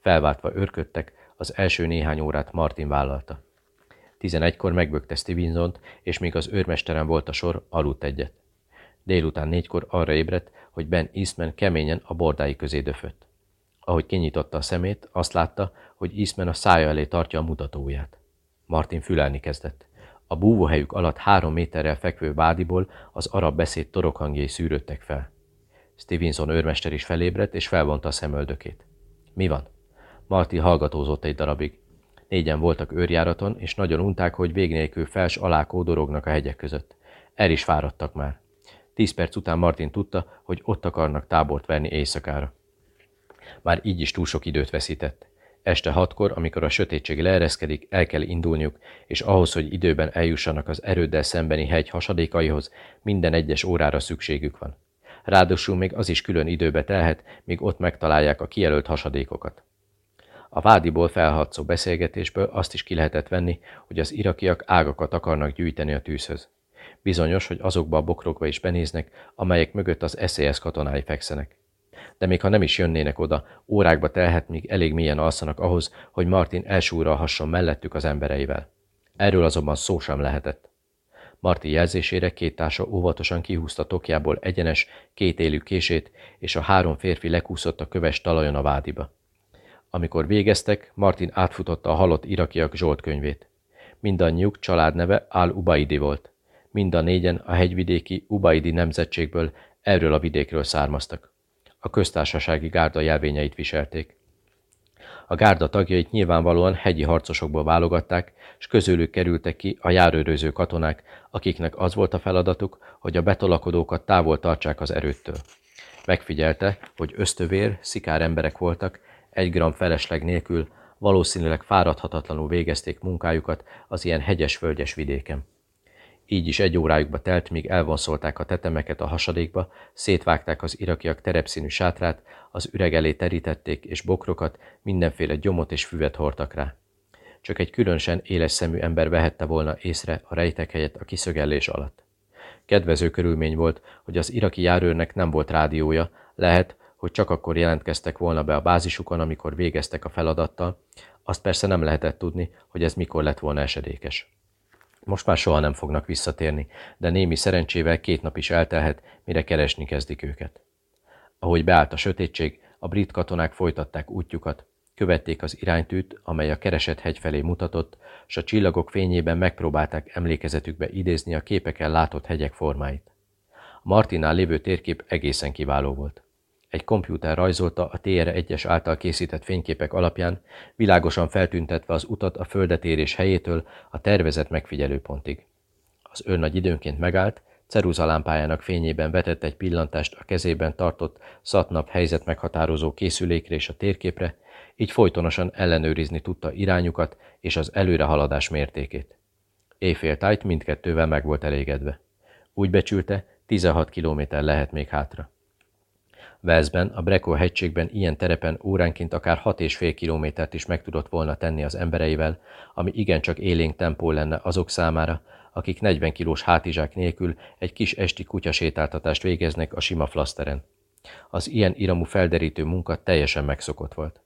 Felváltva örködtek, az első néhány órát Martin vállalta. Tizenegykor megbökte stevenson és még az őrmesteren volt a sor, aludt egyet. Délután négykor arra ébredt, hogy Ben Eastman keményen a bordái közé döfött. Ahogy kinyitotta a szemét, azt látta, hogy Eastman a szája elé tartja a mutatóját. Martin fülelni kezdett. A búvóhelyük alatt három méterrel fekvő vádiból az arab beszéd torokhangjai szűrődtek fel. Stevenson őrmester is felébredt, és felvonta a szemöldökét. Mi van? Martin hallgatózott egy darabig. Négyen voltak őrjáraton, és nagyon unták, hogy vég nélkül fels alá kódorognak a hegyek között. El is fáradtak már. Tíz perc után Martin tudta, hogy ott akarnak tábort verni éjszakára. Már így is túl sok időt veszített. Este hatkor, amikor a sötétség leereszkedik, el kell indulniuk, és ahhoz, hogy időben eljussanak az erőddel szembeni hegy hasadékaihoz, minden egyes órára szükségük van. Ráadásul még az is külön időbe telhet, míg ott megtalálják a kijelölt hasadékokat. A vádiból felhatszó beszélgetésből azt is ki lehetett venni, hogy az irakiak ágakat akarnak gyűjteni a tűzhöz. Bizonyos, hogy azokba a bokrokba is benéznek, amelyek mögött az SZSZ katonái fekszenek. De még ha nem is jönnének oda, órákba telhet, míg elég mélyen alszanak ahhoz, hogy Martin elsúralhasson mellettük az embereivel. Erről azonban szó sem lehetett. Marti jelzésére két társa óvatosan kihúzta tokjából egyenes, két élő kését, és a három férfi lekúszott a köves talajon a vádiba. Amikor végeztek, Martin átfutotta a halott irakiak Zsolt könyvét. Mindannyiuk családneve Al-Ubaidi volt. Mind a négyen a hegyvidéki Ubaidi nemzetségből erről a vidékről származtak. A köztársasági gárda jelvényeit viselték. A gárda tagjait nyilvánvalóan hegyi harcosokból válogatták, és közülük kerültek ki a járőröző katonák, akiknek az volt a feladatuk, hogy a betolakodókat távol tartsák az erőttől. Megfigyelte, hogy ösztövér, szikár emberek voltak, egy gram felesleg nélkül, valószínűleg fáradhatatlanul végezték munkájukat az ilyen hegyes-völgyes vidéken. Így is egy órájukba telt, míg elvonszolták a tetemeket a hasadékba, szétvágták az irakiak terepszínű sátrát, az üreg elé terítették, és bokrokat, mindenféle gyomot és füvet hordtak rá. Csak egy különösen éles szemű ember vehette volna észre a rejtek helyett a kiszögellés alatt. Kedvező körülmény volt, hogy az iraki járőrnek nem volt rádiója, lehet, hogy csak akkor jelentkeztek volna be a bázisukon, amikor végeztek a feladattal, azt persze nem lehetett tudni, hogy ez mikor lett volna esedékes. Most már soha nem fognak visszatérni, de némi szerencsével két nap is eltelhet, mire keresni kezdik őket. Ahogy beállt a sötétség, a brit katonák folytatták útjukat, követték az iránytűt, amely a keresett hegy felé mutatott, s a csillagok fényében megpróbálták emlékezetükbe idézni a képeken látott hegyek formáit. A Martinál lévő térkép egészen kiváló volt. Egy kompjúter rajzolta a TR1-es által készített fényképek alapján, világosan feltüntetve az utat a földetérés helyétől a tervezett megfigyelőpontig. Az őrnagy időnként megállt, ceruzalámpájának fényében vetett egy pillantást a kezében tartott szatnap helyzet meghatározó készülékre és a térképre, így folytonosan ellenőrizni tudta irányukat és az előrehaladás mértékét. Éjféltájt mindkettővel meg volt elégedve. Úgy becsülte, 16 kilométer lehet még hátra. Velszben, a Breko hegységben ilyen terepen óránként akár 6,5 kilométert is meg tudott volna tenni az embereivel, ami igencsak élénk tempó lenne azok számára, akik 40 kilós hátizsák nélkül egy kis esti kutyasétáltatást végeznek a sima flaszteren. Az ilyen iramú felderítő munka teljesen megszokott volt.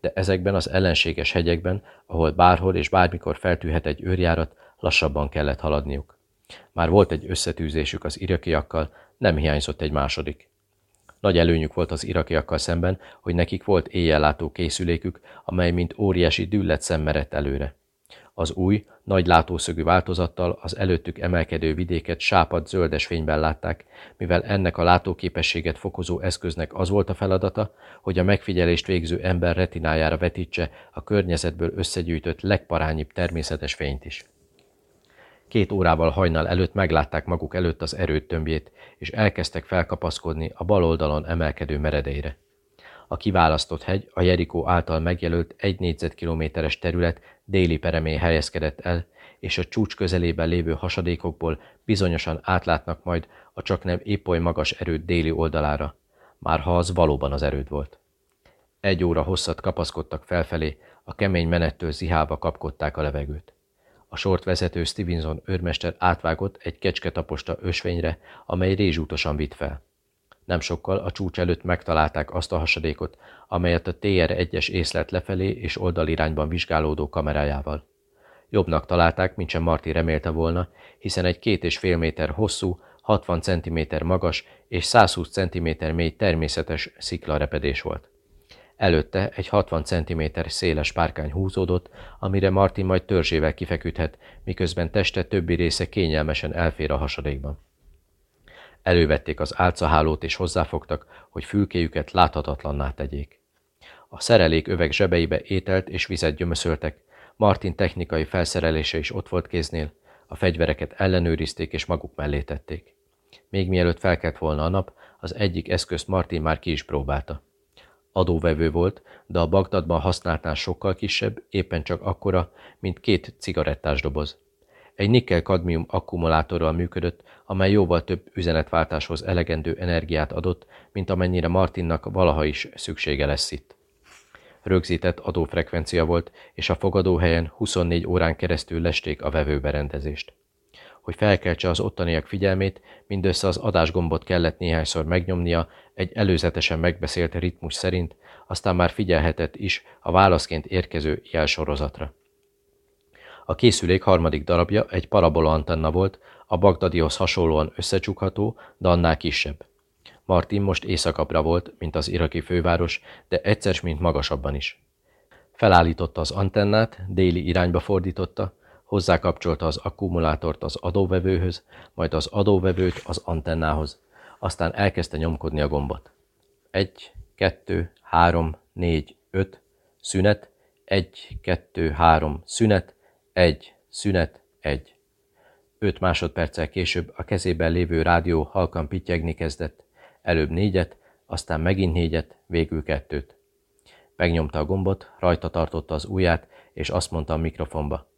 De ezekben az ellenséges hegyekben, ahol bárhol és bármikor feltűhet egy őrjárat, lassabban kellett haladniuk. Már volt egy összetűzésük az irakiakkal, nem hiányzott egy második. Nagy előnyük volt az irakiakkal szemben, hogy nekik volt éjjellátó készülékük, amely mint óriási düllet szemmerett előre. Az új, nagy látószögű változattal az előttük emelkedő vidéket sápad zöldes fényben látták, mivel ennek a látóképességet fokozó eszköznek az volt a feladata, hogy a megfigyelést végző ember retinájára vetítse a környezetből összegyűjtött legparányibb természetes fényt is. Két órával hajnal előtt meglátták maguk előtt az erőt tömbjét, és elkezdtek felkapaszkodni a bal oldalon emelkedő meredeire. A kiválasztott hegy a Jerikó által megjelölt egy négyzetkilométeres terület déli peremén helyezkedett el, és a csúcs közelében lévő hasadékokból bizonyosan átlátnak majd a csak nem épp oly magas erőd déli oldalára, már ha az valóban az erőd volt. Egy óra hosszat kapaszkodtak felfelé, a kemény menettől zihálva kapkodták a levegőt. A sort vezető Stevenson őrmester átvágott egy kecsketaposta ösvényre, amely rézsútosan vitt fel. Nem sokkal a csúcs előtt megtalálták azt a hasadékot, amelyet a TR-1-es észlet lefelé és oldalirányban vizsgálódó kamerájával. Jobbnak találták, mint sem Marti remélte volna, hiszen egy két és fél méter hosszú, 60 cm magas és 120 cm mély természetes sziklarepedés volt. Előtte egy 60 cm széles párkány húzódott, amire Martin majd törzsével kifeküdhet, miközben teste többi része kényelmesen elfér a hasadékban. Elővették az álcahálót és hozzáfogtak, hogy fülkéjüket láthatatlanná tegyék. A szerelék öveg zsebeibe ételt és vizet gyömöszöltek, Martin technikai felszerelése is ott volt kéznél, a fegyvereket ellenőrizték és maguk mellé tették. Még mielőtt felkelt volna a nap, az egyik eszközt Martin már ki is próbálta. Adóvevő volt, de a Bagdadban használtán sokkal kisebb, éppen csak akkora, mint két cigarettás doboz. Egy nikkel-kadmium akkumulátorral működött, amely jóval több üzenetváltáshoz elegendő energiát adott, mint amennyire Martinnak valaha is szüksége lesz itt. rögzített adófrekvencia volt, és a fogadóhelyen 24 órán keresztül lesték a vevőberendezést. Hogy felkeltse az ottaniak figyelmét, mindössze az adásgombot kellett néhányszor megnyomnia egy előzetesen megbeszélt ritmus szerint, aztán már figyelhetett is a válaszként érkező jelsorozatra. A készülék harmadik darabja egy parabola antenna volt, a Bagdadihoz hasonlóan összecsukható, de annál kisebb. Martin most északabbra volt, mint az iraki főváros, de egyszer, mint magasabban is. Felállította az antennát, déli irányba fordította, hozzákapcsolta az akkumulátort az adóvevőhöz, majd az adóvevőt az antennához, aztán elkezdte nyomkodni a gombot. Egy, kettő, három, négy, öt, szünet, egy, kettő, három, szünet, egy, szünet, egy. Öt másodperccel később a kezében lévő rádió halkan pittyegni kezdett, előbb négyet, aztán megint négyet, végül kettőt. Megnyomta a gombot, rajta tartotta az ujját, és azt mondta a mikrofonba.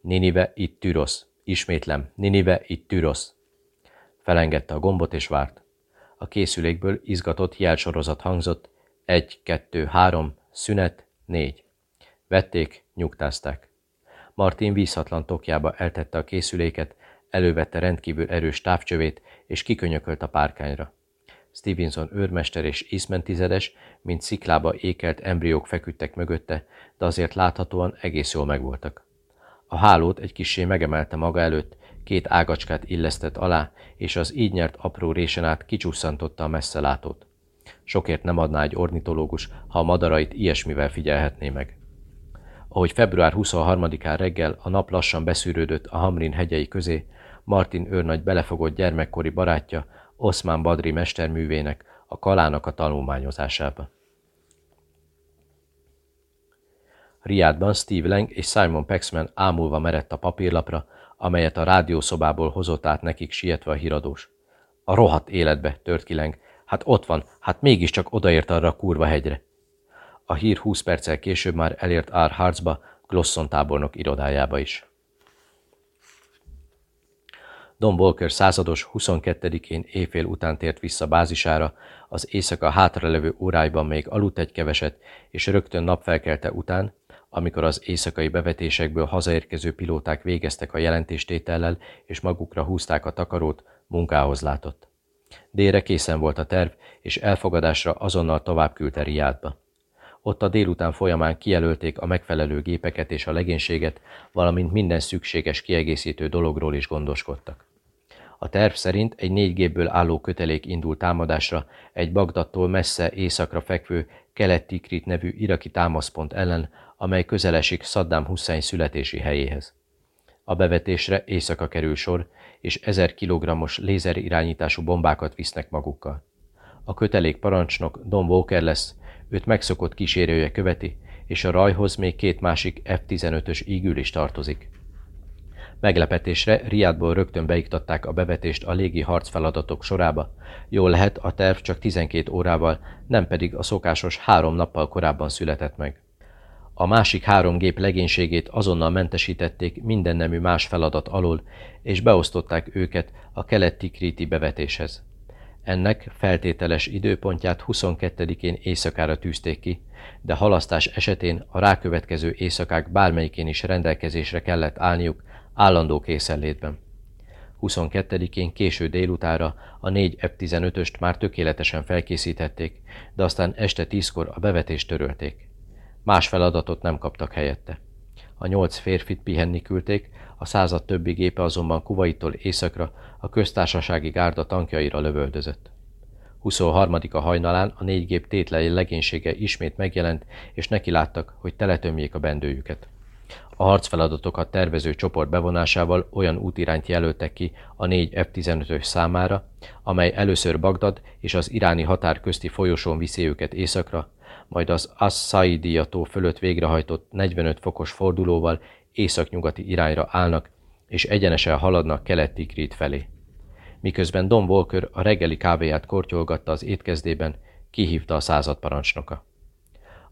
Ninive itt Tyrosz. Ismétlem, Ninive itt Tyrosz. Felengedte a gombot és várt. A készülékből izgatott jelsorozat hangzott. Egy, kettő, három, szünet, négy. Vették, nyugtázták. Martin vízhatlan tokjába eltette a készüléket, elővette rendkívül erős távcsövét, és kikönyökölt a párkányra. Stevenson őrmester és Eastman tizedes, mint sziklába ékelt embriók feküdtek mögötte, de azért láthatóan egész jól megvoltak. A hálót egy kissé megemelte maga előtt, két ágacskát illesztett alá, és az így nyert apró résen át kicsusszantotta a messze látót. Sokért nem adná egy ornitológus, ha a madarait ilyesmivel figyelhetné meg. Ahogy február 23-án reggel a nap lassan beszűrődött a Hamrin hegyei közé, Martin őrnagy belefogott gyermekkori barátja, Oszmán Badri mesterművének, a kalának a tanulmányozásába. Riádban Steve Lang és Simon Paxman ámulva merett a papírlapra, amelyet a rádiószobából hozott át nekik sietve a híradós. A rohadt életbe, tört ki Lang. Hát ott van, hát mégiscsak odaért arra a kurva hegyre. A hír húsz perccel később már elért Ár Harcba, Glosson tábornok irodájába is. Don Walker százados 22-én éjfél után tért vissza bázisára, az éjszaka hátralevő óráiban még aludt egy keveset, és rögtön napfelkelte után, amikor az éjszakai bevetésekből hazaérkező pilóták végeztek a jelentéstétellel, és magukra húzták a takarót, munkához látott. Délre készen volt a terv, és elfogadásra azonnal tovább küldte Riádba. Ott a délután folyamán kijelölték a megfelelő gépeket és a legénységet, valamint minden szükséges kiegészítő dologról is gondoskodtak. A terv szerint egy négy gépből álló kötelék indult támadásra egy Bagdadtól messze északra fekvő Kelet-Tikrit nevű iraki támaszpont ellen, amely közelesik Saddam Hussein születési helyéhez. A bevetésre éjszaka kerül sor, és 1000 kg-os lézerirányítású bombákat visznek magukkal. A kötelék parancsnok Don Walker lesz, őt megszokott kísérője követi, és a rajhoz még két másik F-15-ös ígül is tartozik. Meglepetésre Riadból rögtön beiktatták a bevetést a légi harcfeladatok sorába. Jól lehet, a terv csak 12 órával, nem pedig a szokásos három nappal korábban született meg. A másik három gép legénységét azonnal mentesítették minden nemű más feladat alól, és beosztották őket a keleti kríti bevetéshez. Ennek feltételes időpontját 22-én éjszakára tűzték ki, de halasztás esetén a rákövetkező éjszakák bármelyikén is rendelkezésre kellett állniuk állandó készenlétben. 22-én késő délutára a négy F-15-öst már tökéletesen felkészítették, de aztán este tízkor a bevetést törölték. Más feladatot nem kaptak helyette. A nyolc férfit pihenni küldték, a század többi gépe azonban Kuwaittól északra a köztársasági gárda tankjaira lövöldözött. 23-a hajnalán a négy gép tétlei legénysége ismét megjelent, és neki láttak, hogy teletömjék a bendőjüket. A harcfeladatokat tervező csoport bevonásával olyan útirányt jelöltek ki a négy F-15-ös számára, amely először Bagdad és az iráni határ közti folyosón viszi őket északra, majd az As-Saidia tó fölött végrehajtott 45 fokos fordulóval északnyugati irányra állnak, és egyenesen haladnak keleti Krit felé. Miközben Don Walker a reggeli kávéját kortyolgatta az étkezdében, kihívta a század parancsnoka.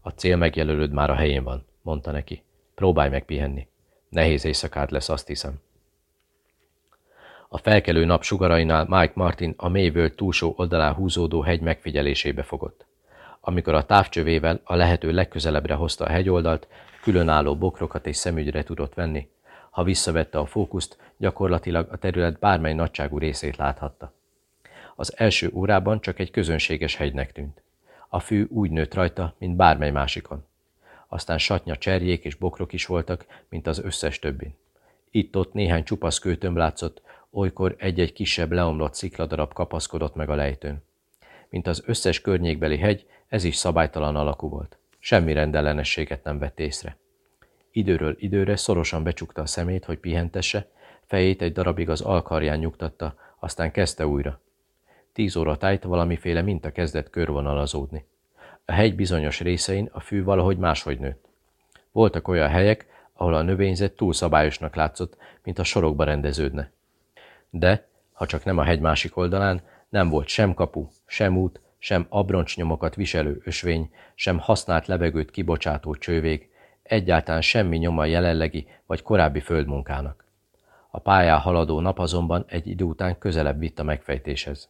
A cél megjelölőd már a helyén van, mondta neki. Próbálj meg pihenni. Nehéz éjszakád lesz, azt hiszem. A felkelő nap sugarainál Mike Martin a mélyvöld túlsó oldalán húzódó hegy megfigyelésébe fogott. Amikor a távcsövével a lehető legközelebbre hozta a hegyoldalt, különálló bokrokat és szemügyre tudott venni. Ha visszavette a fókuszt, gyakorlatilag a terület bármely nagyságú részét láthatta. Az első órában csak egy közönséges hegynek tűnt. A fű úgy nőtt rajta, mint bármely másikon. Aztán satnya cserjék és bokrok is voltak, mint az összes többin. Itt-ott néhány csupasz kőtömb látszott, olykor egy-egy kisebb leomlott szikladarab kapaszkodott meg a lejtőn. Mint az összes környékbeli hegy, ez is szabálytalan alakú volt. Semmi rendellenességet nem vett észre. Időről időre szorosan becsukta a szemét, hogy pihentesse, fejét egy darabig az alkarján nyugtatta, aztán kezdte újra. Tíz óra tájt valamiféle minta kezdett körvonalazódni. A hegy bizonyos részein a fű valahogy máshogy nőtt. Voltak olyan helyek, ahol a növényzet túl szabályosnak látszott, mint a sorokba rendeződne. De, ha csak nem a hegy másik oldalán, nem volt sem kapu, sem út, sem abroncснyomokat viselő ösvény, sem használt levegőt kibocsátó csővég, egyáltalán semmi nyoma a jelenlegi vagy korábbi földmunkának. A pályán haladó nap azonban egy idő után közelebb vitt a megfejtéshez.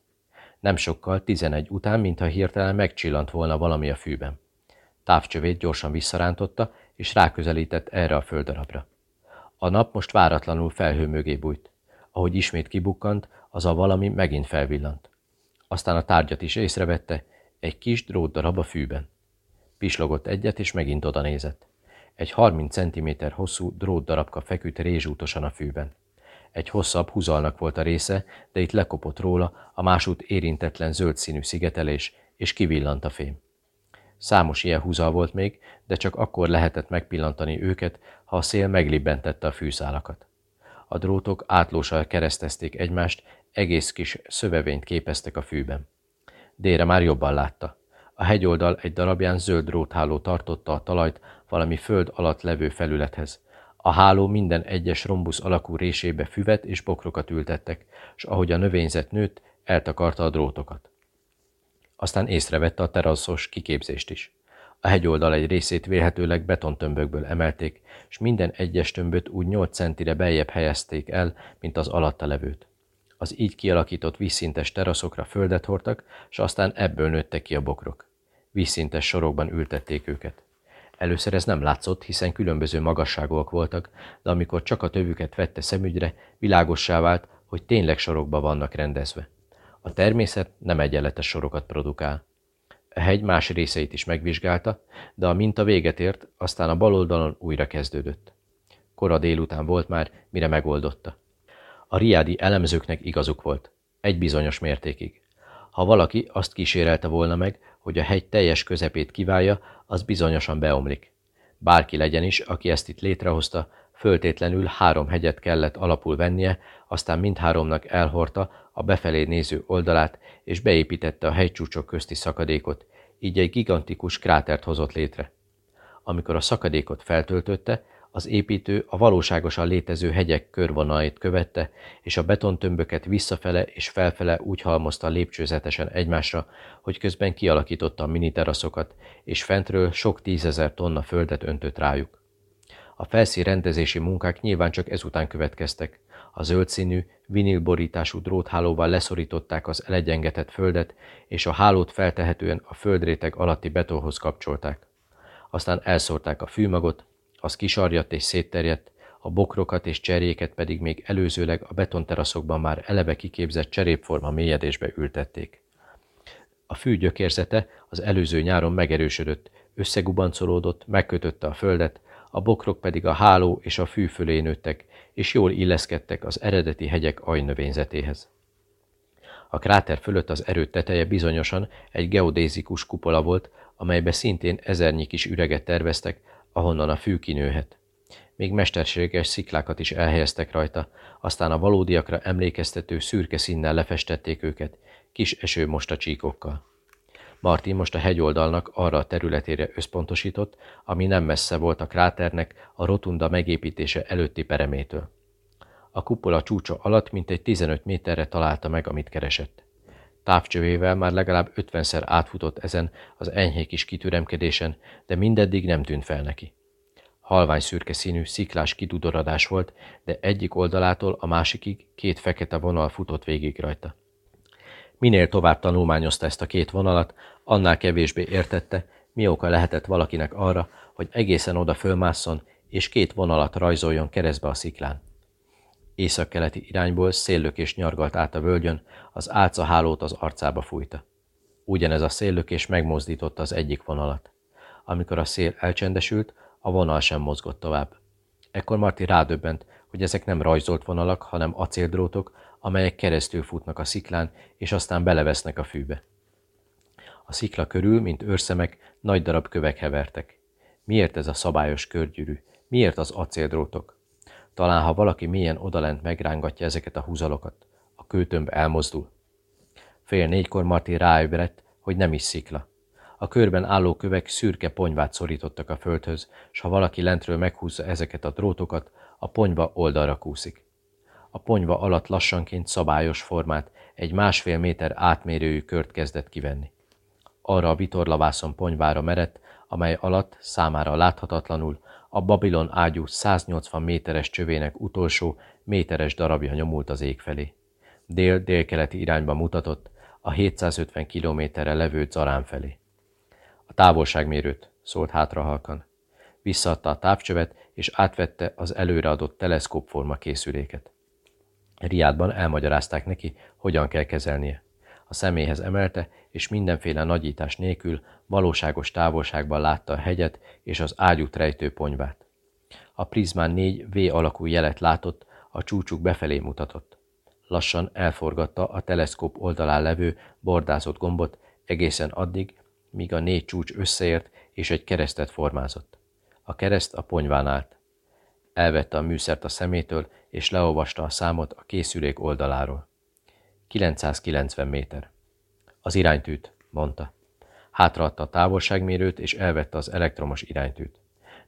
Nem sokkal, tizenegy után, mintha hirtelen megcsillant volna valami a fűben. Távcsövét gyorsan visszarántotta, és ráközelített erre a földarabra. A nap most váratlanul felhő mögé bújt. Ahogy ismét kibukkant, az a valami megint felvillant. Aztán a tárgyat is észrevette, egy kis drótdarab a fűben. Pislogott egyet, és megint oda nézett. Egy 30 cm hosszú drótdarabka feküdt rézsútosan a fűben. Egy hosszabb húzalnak volt a része, de itt lekopott róla a másút érintetlen zöld színű szigetelés, és kivillant a fém. Számos ilyen húzal volt még, de csak akkor lehetett megpillantani őket, ha a szél meglibbentette a fűszálakat. A drótok átlósal keresztezték egymást, egész kis szövevényt képeztek a fűben. Délre már jobban látta. A hegyoldal egy darabján zöld drótháló tartotta a talajt valami föld alatt levő felülethez. A háló minden egyes rombusz alakú résébe füvet és bokrokat ültettek, és ahogy a növényzet nőtt, eltakarta a drótokat. Aztán észrevette a teraszos kiképzést is. A hegyoldal egy részét vélhetőleg betontömbökből emelték, és minden egyes tömböt úgy 8 centire beljebb helyezték el, mint az alatta levőt. Az így kialakított vízszintes teraszokra földet hordtak, és aztán ebből nőttek ki a bokrok. Vízszintes sorokban ültették őket. Először ez nem látszott, hiszen különböző magasságúak voltak, de amikor csak a tövüket vette szemügyre, világossá vált, hogy tényleg sorokba vannak rendezve. A természet nem egyenletes sorokat produkál. A hegy más részeit is megvizsgálta, de a minta véget ért, aztán a bal oldalon újra kezdődött. Kora délután volt már, mire megoldotta. A riádi elemzőknek igazuk volt. Egy bizonyos mértékig. Ha valaki azt kísérelte volna meg, hogy a hegy teljes közepét kiválja, az bizonyosan beomlik. Bárki legyen is, aki ezt itt létrehozta, föltétlenül három hegyet kellett alapul vennie, aztán mindháromnak elhorta a befelé néző oldalát, és beépítette a hegycsúcsok közti szakadékot, így egy gigantikus krátert hozott létre. Amikor a szakadékot feltöltötte, az építő a valóságosan létező hegyek körvonalait követte, és a betontömböket visszafele és felfele úgy halmozta lépcsőzetesen egymásra, hogy közben kialakította a miniteraszokat, és fentről sok tízezer tonna földet öntött rájuk. A felszín rendezési munkák nyilván csak ezután következtek. A zöld színű, vinilborítású dróthálóval leszorították az elegyengetett földet, és a hálót feltehetően a földréteg alatti betonhoz kapcsolták. Aztán elszórták a fűmagot, az kisarjadt és szétterjedt, a bokrokat és cserjéket pedig még előzőleg a betonteraszokban már eleve kiképzett cserépforma mélyedésbe ültették. A fű gyökérzete az előző nyáron megerősödött, összegubancolódott, megkötötte a földet, a bokrok pedig a háló és a fű fölé nőttek, és jól illeszkedtek az eredeti hegyek ajnövényzetéhez. A kráter fölött az erőt teteje bizonyosan egy geodézikus kupola volt, amelybe szintén ezernyi kis üreget terveztek, ahonnan a fű kinőhet. Még mesterséges sziklákat is elhelyeztek rajta, aztán a valódiakra emlékeztető szürke színnel lefestették őket, kis eső a csíkokkal. Martin most a hegyoldalnak arra a területére összpontosított, ami nem messze volt a kráternek a rotunda megépítése előtti peremétől. A kupola csúcsa alatt mintegy 15 méterre találta meg, amit keresett. Távcsövével már legalább ötvenszer átfutott ezen az enyhé kis kitüremkedésen, de mindeddig nem tűnt fel neki. Halvány szürke színű, sziklás kidudoradás volt, de egyik oldalától a másikig két fekete vonal futott végig rajta. Minél tovább tanulmányozta ezt a két vonalat, annál kevésbé értette, mi oka lehetett valakinek arra, hogy egészen oda fölmásszon, és két vonalat rajzoljon keresztbe a sziklán. Északkeleti irányból széllökés nyargalt át a völgyön, az álcahálót az arcába fújta. Ugyanez a széllökés megmozdította az egyik vonalat. Amikor a szél elcsendesült, a vonal sem mozgott tovább. Ekkor Marti rádöbbent, hogy ezek nem rajzolt vonalak, hanem acéldrótok, amelyek keresztül futnak a sziklán, és aztán belevesznek a fűbe. A szikla körül, mint őrszemek, nagy darab kövek hevertek. Miért ez a szabályos körgyűrű? Miért az acéldrótok? Talán, ha valaki mélyen odalent megrángatja ezeket a húzalokat, a kőtömb elmozdul. Fél négykor Marti ráébredt, hogy nem is szikla. A körben álló kövek szürke ponyvát szorítottak a földhöz, s ha valaki lentről meghúzza ezeket a drótokat, a ponyva oldalra kúszik. A ponyva alatt lassanként szabályos formát, egy másfél méter átmérőjű kört kezdett kivenni. Arra a vitorlavászon ponyvára merett, amely alatt számára láthatatlanul a Babilon ágyú 180 méteres csövének utolsó méteres darabja nyomult az ég felé. Dél-délkeleti irányba mutatott, a 750 kilométerre levő Zarán felé. A távolságmérőt, szólt hátra halkan. Visszaadta a távcsövet, és átvette az előreadott teleszkópforma készüléket. Riádban elmagyarázták neki, hogyan kell kezelnie. A személyhez emelte, és mindenféle nagyítás nélkül valóságos távolságban látta a hegyet és az ágyút rejtő ponyvát. A prizmán négy V alakú jelet látott, a csúcsuk befelé mutatott. Lassan elforgatta a teleszkóp oldalán levő bordázott gombot egészen addig, míg a négy csúcs összeért és egy keresztet formázott. A kereszt a ponyván állt. Elvette a műszert a szemétől, és leolvasta a számot a készülék oldaláról. 990 méter. Az iránytűt, mondta. Hátraadta a távolságmérőt, és elvette az elektromos iránytűt.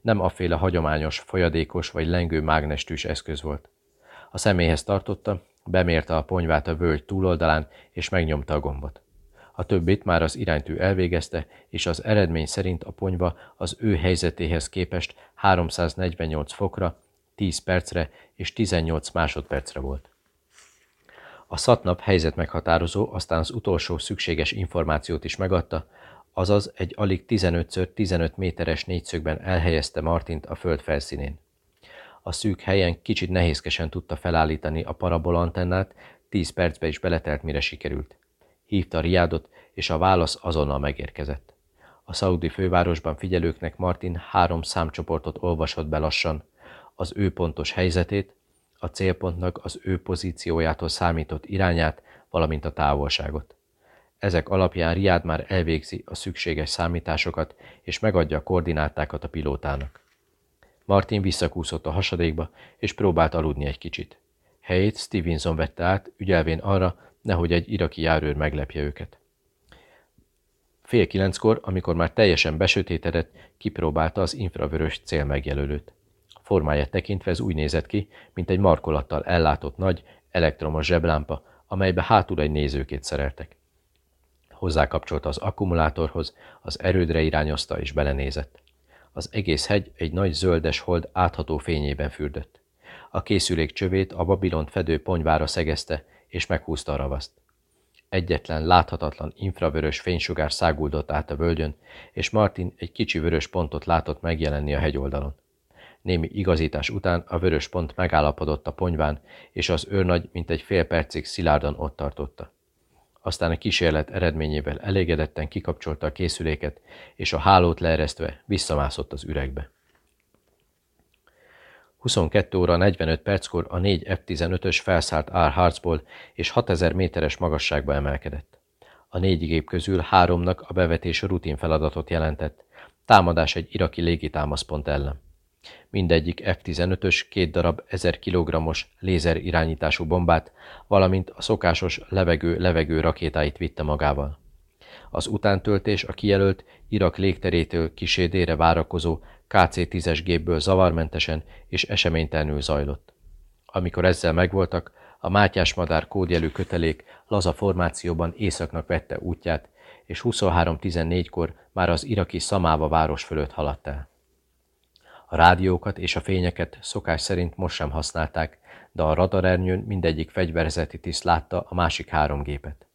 Nem aféle hagyományos, folyadékos vagy lengő mágnestűs eszköz volt. A személyhez tartotta, bemérte a ponyvát a völgy túloldalán, és megnyomta a gombot. A többit már az iránytű elvégezte, és az eredmény szerint a ponyva az ő helyzetéhez képest 348 fokra, 10 percre és 18 másodpercre volt. A szatnap helyzet meghatározó, aztán az utolsó szükséges információt is megadta, azaz egy alig 15x15 méteres négyszögben elhelyezte Martint a föld felszínén. A szűk helyen kicsit nehézkesen tudta felállítani a parabolantennát, 10 percbe is beletelt, mire sikerült. Hívta Riádot, és a válasz azonnal megérkezett. A szaudi fővárosban figyelőknek Martin három számcsoportot olvasott be lassan, az ő pontos helyzetét, a célpontnak az ő pozíciójától számított irányát, valamint a távolságot. Ezek alapján Riád már elvégzi a szükséges számításokat, és megadja a koordinátákat a pilótának. Martin visszakúszott a hasadékba, és próbált aludni egy kicsit. Helyét Stevenson vette át, ügyelvén arra, nehogy egy iraki járőr meglepje őket. Fél kilenckor, amikor már teljesen besötétedett, kipróbálta az infravörös célmegjelölőt. Formáját tekintve ez úgy nézett ki, mint egy markolattal ellátott nagy, elektromos zseblámpa, amelybe hátul egy nézőkét szereltek. Hozzákapcsolta az akkumulátorhoz, az erődre irányozta és belenézett. Az egész hegy egy nagy zöldes hold átható fényében fürdött. A készülék csövét a Babilont fedő ponyvára szegezte, és meghúzta a ravaszt. Egyetlen láthatatlan infravörös fénysugár száguldott át a völgyön, és Martin egy kicsi vörös pontot látott megjelenni a hegyoldalon. Némi igazítás után a vörös pont megállapodott a ponyván, és az őrnagy mint egy fél percig szilárdan ott tartotta. Aztán a kísérlet eredményével elégedetten kikapcsolta a készüléket, és a hálót leeresztve visszamászott az üregbe. 22 óra 45 perckor a 4 F-15-ös felszállt Ár harcból, és 6000 méteres magasságba emelkedett. A négy gép közül háromnak a bevetés rutin feladatot jelentett, támadás egy iraki légitámaszpont ellen. Mindegyik F-15-ös két darab 1000 kg-os lézer irányítású bombát, valamint a szokásos levegő-levegő rakétáit vitte magával. Az utántöltés a kijelölt Irak légterétől kisédére várakozó KC-10-es gépből zavarmentesen és eseménytelenül zajlott. Amikor ezzel megvoltak, a Mátyás madár kódjelű kötelék laza formációban északnak vette útját, és 23.14-kor már az iraki Szamáva város fölött haladt el. A rádiókat és a fényeket szokás szerint most sem használták, de a radarernyőn mindegyik fegyverzeti tiszt látta a másik három gépet.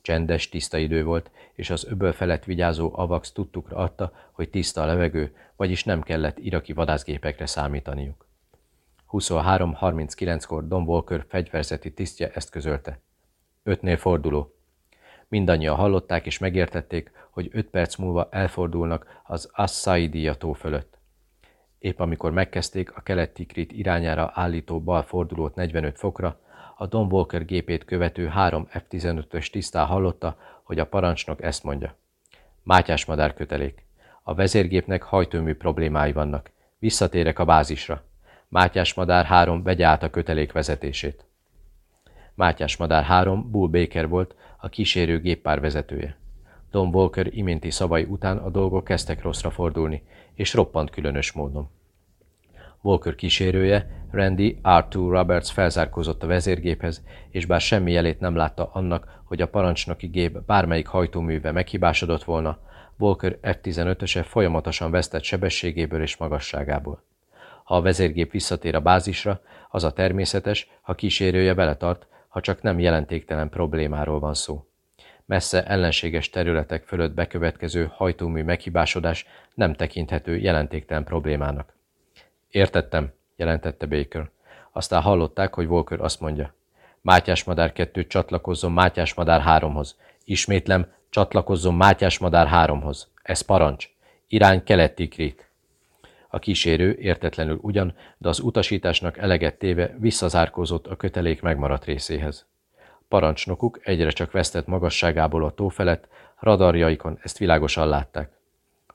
Csendes, tiszta idő volt, és az öböl felett vigyázó avax tudtukra adta, hogy tiszta a levegő, vagyis nem kellett iraki vadászgépekre számítaniuk. 23.39-kor Don Walker fegyverzeti tisztje ezt közölte. Ötnél forduló. Mindannyian hallották és megértették, hogy öt perc múlva elfordulnak az Assaidia tó fölött. Épp amikor megkezdték a keleti krit irányára állító bal fordulót 45 fokra, a Don Walker gépét követő három F-15-ös tisztán hallotta, hogy a parancsnok ezt mondja. Mátyás madár kötelék. A vezérgépnek hajtómű problémái vannak. Visszatérek a bázisra. Mátyás madár 3 vegye át a kötelék vezetését. Mátyás madár 3 Bull Baker volt, a kísérő géppár vezetője. Don Walker iménti szavai után a dolgok kezdtek rosszra fordulni, és roppant különös módon. Walker kísérője, Randy Arthur Roberts felzárkózott a vezérgéphez, és bár semmi jelét nem látta annak, hogy a parancsnoki gép bármelyik hajtóműve meghibásodott volna, Walker F-15-öse folyamatosan vesztett sebességéből és magasságából. Ha a vezérgép visszatér a bázisra, az a természetes, ha kísérője beletart, ha csak nem jelentéktelen problémáról van szó. Messze ellenséges területek fölött bekövetkező hajtómű meghibásodás nem tekinthető jelentéktelen problémának. Értettem, jelentette Baker. Aztán hallották, hogy Walker azt mondja. Mátyás madár kettő csatlakozzon Mátyás madár háromhoz. Ismétlem, csatlakozzon Mátyás madár háromhoz. Ez parancs. Irány keleti krét. A kísérő értetlenül ugyan, de az utasításnak eleget téve visszazárkózott a kötelék megmaradt részéhez. Parancsnokuk egyre csak vesztett magasságából a tó felett, radarjaikon ezt világosan látták.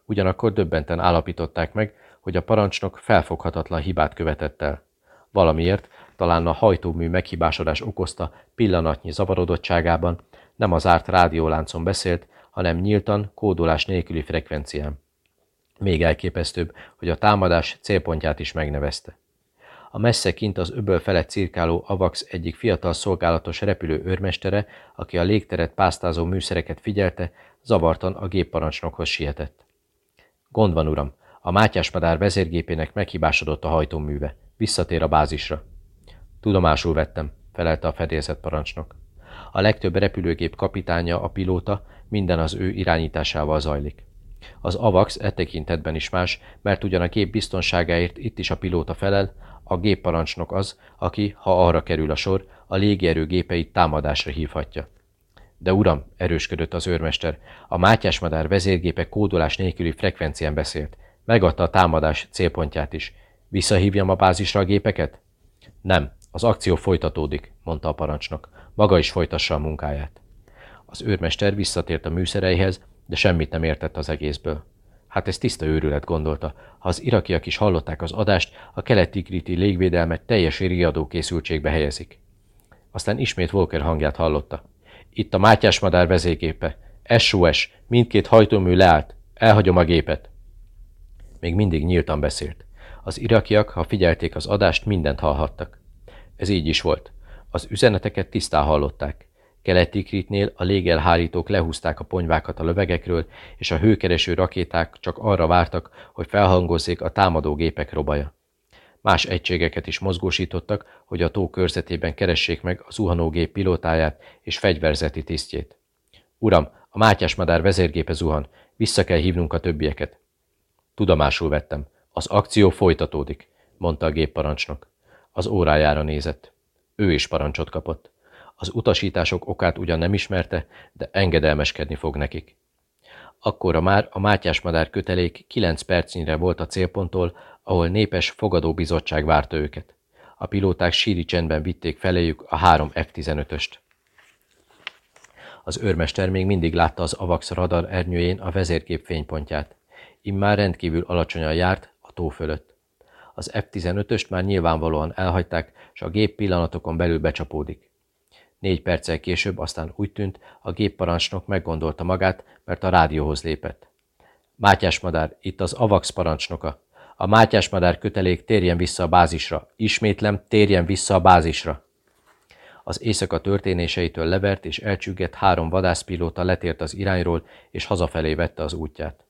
Ugyanakkor döbbenten állapították meg, hogy a parancsnok felfoghatatlan hibát követett el. Valamiért, talán a hajtómű meghibásodás okozta pillanatnyi zavarodottságában, nem az árt rádióláncon beszélt, hanem nyíltan, kódolás nélküli frekvencián. Még elképesztőbb, hogy a támadás célpontját is megnevezte. A messze kint az öböl felett cirkáló AVAX egyik fiatal szolgálatos repülő őrmestere, aki a légteret pásztázó műszereket figyelte, zavartan a gépparancsnokhoz sietett. Gond van, uram, a Mátyás madár vezérgépének meghibásodott a hajtóműve. Visszatér a bázisra. Tudomásul vettem, felelte a fedélzett parancsnok. A legtöbb repülőgép kapitánya, a pilóta, minden az ő irányításával zajlik. Az AVAX e tekintetben is más, mert ugyan a gép biztonságáért itt is a pilóta felel, a gépparancsnok az, aki, ha arra kerül a sor, a légierő gépeit támadásra hívhatja. De uram, erősködött az őrmester, a Mátyás madár vezérgépe kódolás nélküli frekvencián beszélt. Megadta a támadás célpontját is. Visszahívjam a bázisra a gépeket? Nem, az akció folytatódik, mondta a parancsnok. Maga is folytassa a munkáját. Az őrmester visszatért a műszereihez, de semmit nem értett az egészből. Hát ez tiszta őrület, gondolta. Ha az irakiak is hallották az adást, a keleti kriti légvédelmet teljes riadó készültségbe helyezik. Aztán ismét Volker hangját hallotta. Itt a Mátyás madár vezéképe. SOS, mindkét hajtómű leállt. Elhagyom a gépet. Még mindig nyíltan beszélt. Az irakiak, ha figyelték az adást, mindent hallhattak. Ez így is volt. Az üzeneteket tisztán hallották. Keleti Kritnél a légelhárítók lehúzták a ponyvákat a lövegekről, és a hőkereső rakéták csak arra vártak, hogy felhangozzék a támadó gépek robaja. Más egységeket is mozgósítottak, hogy a tó körzetében keressék meg a zuhanógép pilótáját és fegyverzeti tisztjét. Uram, a Mátyás madár vezérgépe zuhan, vissza kell hívnunk a többieket. Tudomásul vettem. Az akció folytatódik, mondta a gépparancsnok. Az órájára nézett. Ő is parancsot kapott. Az utasítások okát ugyan nem ismerte, de engedelmeskedni fog nekik. Akkora már a Mátyás madár kötelék kilenc percnyire volt a célponttól, ahol népes fogadóbizottság várta őket. A pilóták síri csendben vitték feléjük a három F-15-öst. Az őrmester még mindig látta az AVAX radar ernyőjén a vezérkép fénypontját. Immár rendkívül alacsonyan járt a tó fölött. Az F-15-öst már nyilvánvalóan elhagyták, és a gép pillanatokon belül becsapódik. Négy perccel később aztán úgy tűnt, a gépparancsnok meggondolta magát, mert a rádióhoz lépett. Mátyás madár, itt az AVAX parancsnoka. A Mátyás madár kötelék térjen vissza a bázisra. Ismétlem, térjen vissza a bázisra. Az éjszaka történéseitől levert és elcsüggett három vadászpilóta letért az irányról, és hazafelé vette az útját.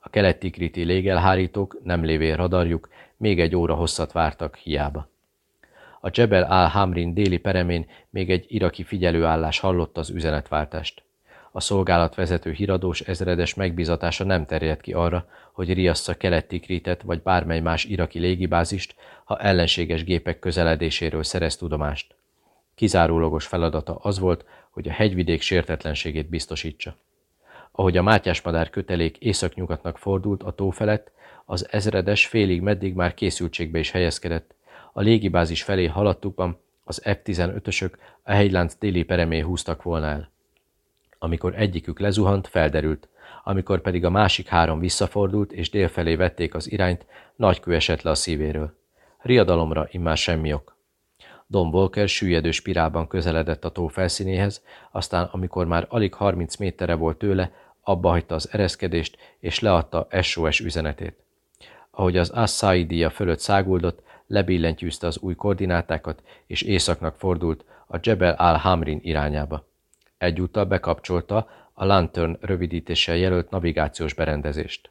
A keleti kriti légelhárítók, nem lévé radarjuk, még egy óra hosszat vártak, hiába. A Jebel al-Hamrin déli peremén még egy iraki figyelőállás hallotta az üzenetváltást. a szolgálatvezető híradós ezredes megbizatása nem terjed ki arra, hogy riassza keleti vagy bármely más iraki légibázist, ha ellenséges gépek közeledéséről szerez tudomást. Kizárólagos feladata az volt, hogy a hegyvidék sértetlenségét biztosítsa. Ahogy a Mátyásmadár kötelék északnyugatnak fordult a tó felett, az ezredes félig meddig már készültségbe is helyezkedett. A légibázis felé haladtukban az F-15-ösök a hegylánc déli peremé húztak volna el. Amikor egyikük lezuhant, felderült. Amikor pedig a másik három visszafordult és délfelé vették az irányt, nagy kő esett le a szívéről. Riadalomra immár semmi ok. Don Volker süllyedő spirálban közeledett a tó felszínéhez, aztán amikor már alig 30 méterre volt tőle, abba hagyta az ereszkedést, és leadta SOS üzenetét. Ahogy az Assaidia fölött száguldott, lebillentyűzte az új koordinátákat, és északnak fordult a Jebel al-Hamrin irányába. Egyúttal bekapcsolta a Lantern rövidítéssel jelölt navigációs berendezést.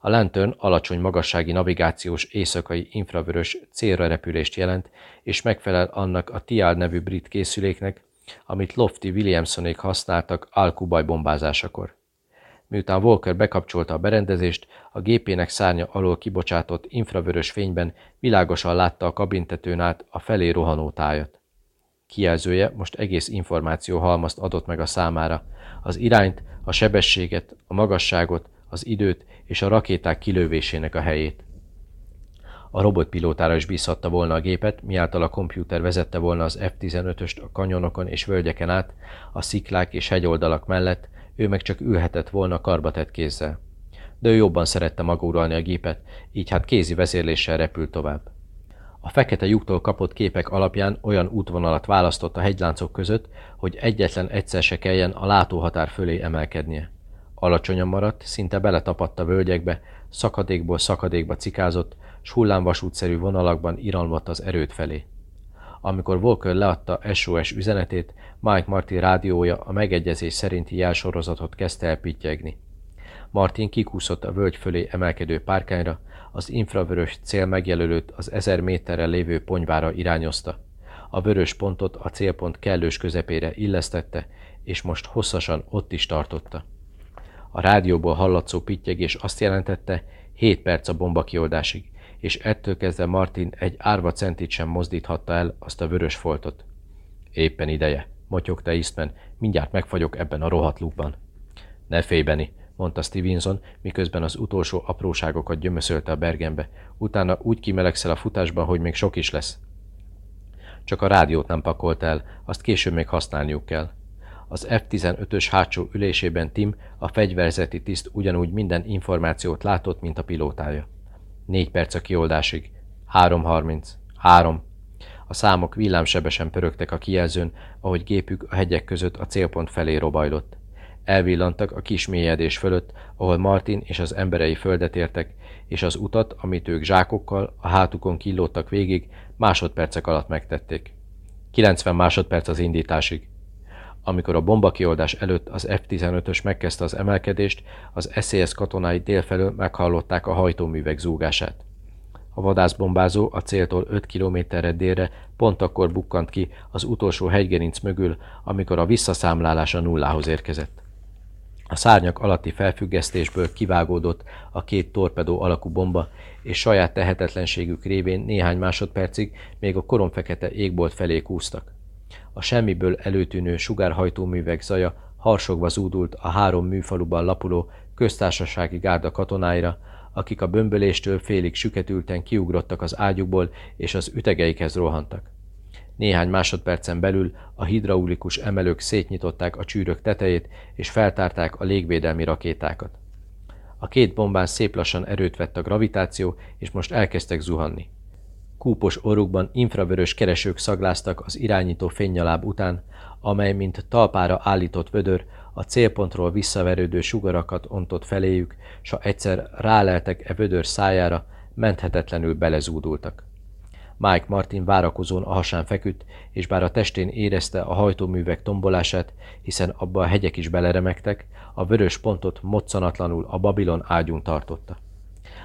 A Lantern alacsony magassági navigációs éjszakai infravörös célra repülést jelent, és megfelel annak a Tial nevű brit készüléknek, amit Lofty Williamsonék használtak Al-Kubaj bombázásakor. Miután Walker bekapcsolta a berendezést, a gépének szárnya alól kibocsátott infravörös fényben világosan látta a kabintetőn át a felé rohanó tájat. Kijelzője most egész információ halmazt adott meg a számára, az irányt, a sebességet, a magasságot, az időt és a rakéták kilövésének a helyét. A robotpilótára is bízhatta volna a gépet, miáltal a kompjúter vezette volna az F-15-öst a kanyonokon és völgyeken át, a sziklák és hegyoldalak mellett, ő meg csak ülhetett volna karbatett kézzel. De ő jobban szerette magóralni a gépet, így hát kézi vezérléssel repült tovább. A fekete lyuktól kapott képek alapján olyan útvonalat választott a hegyláncok között, hogy egyetlen egyszer se kelljen a látóhatár fölé emelkednie. Alacsonyan maradt, szinte beletapadt a völgyekbe, szakadékból szakadékba cikázott, s hullámvasútszerű vonalakban iralmott az erőt felé. Amikor Volker leadta SOS üzenetét, Mike Martin rádiója a megegyezés szerinti jelsorozatot kezdte el pittyegni. Martin kikúszott a völgy fölé emelkedő párkányra, az infravörös cél megjelölőt az ezer méterre lévő ponyvára irányozta. A vörös pontot a célpont kellős közepére illesztette, és most hosszasan ott is tartotta. A rádióból hallatszó pittyegés azt jelentette, 7 perc a bomba kioldásig, és ettől kezdve Martin egy árva centit sem mozdíthatta el azt a vörös foltot. Éppen ideje, motyogta Eastman, mindjárt megfagyok ebben a rohadt lukban. Ne félj, Benny, mondta Stevenson, miközben az utolsó apróságokat gyömöszölte a bergenbe. Utána úgy kimelegszel a futásban, hogy még sok is lesz. Csak a rádiót nem pakolt el, azt később még használniuk kell. Az F-15-ös hátsó ülésében Tim, a fegyverzeti tiszt ugyanúgy minden információt látott, mint a pilótája. Négy perc a kioldásig. 3.30. 3. A számok villámsebesen pörögtek a kijelzőn, ahogy gépük a hegyek között a célpont felé robajlott. Elvillantak a kis mélyedés fölött, ahol Martin és az emberei földet értek, és az utat, amit ők zsákokkal a hátukon killódtak végig, másodpercek alatt megtették. 90 másodperc az indításig. Amikor a bombakioldás előtt az F-15-ös megkezdte az emelkedést, az SZSZ katonái délfelől meghallották a hajtóművek zúgását. A vadászbombázó a céltól 5 kilométerre délre pont akkor bukkant ki az utolsó hegygerinc mögül, amikor a visszaszámlálás a nullához érkezett. A szárnyak alatti felfüggesztésből kivágódott a két torpedó alakú bomba, és saját tehetetlenségük révén néhány másodpercig még a koromfekete égbolt felé kúztak. A semmiből előtűnő sugárhajtóművek zaja harsogva zúdult a három műfaluban lapuló köztársasági gárda katonáira, akik a bömböléstől félig süketülten kiugrottak az ágyukból, és az ütegeikhez rohantak. Néhány másodpercen belül a hidraulikus emelők szétnyitották a csűrök tetejét, és feltárták a légvédelmi rakétákat. A két bombán szép lassan erőt vett a gravitáció, és most elkezdtek zuhanni. Kúpos orrukban infravörös keresők szagláztak az irányító fénynyaláb után, amely, mint talpára állított vödör, a célpontról visszaverődő sugarakat ontott feléjük, s ha egyszer ráleltek e vödör szájára, menthetetlenül belezúdultak. Mike Martin várakozón a hasán feküdt, és bár a testén érezte a hajtóművek tombolását, hiszen abba a hegyek is beleremegtek, a vörös pontot moccanatlanul a Babilon ágyún tartotta.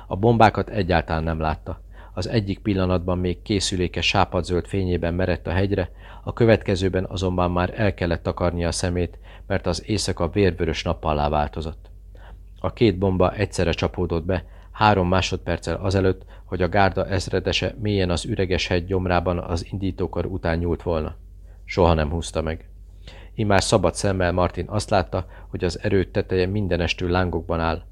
A bombákat egyáltalán nem látta. Az egyik pillanatban még készüléke sápadzöld fényében merett a hegyre, a következőben azonban már el kellett takarnia a szemét, mert az éjszaka vérvörös nappallá változott. A két bomba egyszerre csapódott be, három másodperccel azelőtt, hogy a gárda ezredese mélyen az üreges hegy gyomrában az indítókor után nyúlt volna. Soha nem húzta meg. Imás szabad szemmel Martin azt látta, hogy az erőt teteje mindenestül lángokban áll.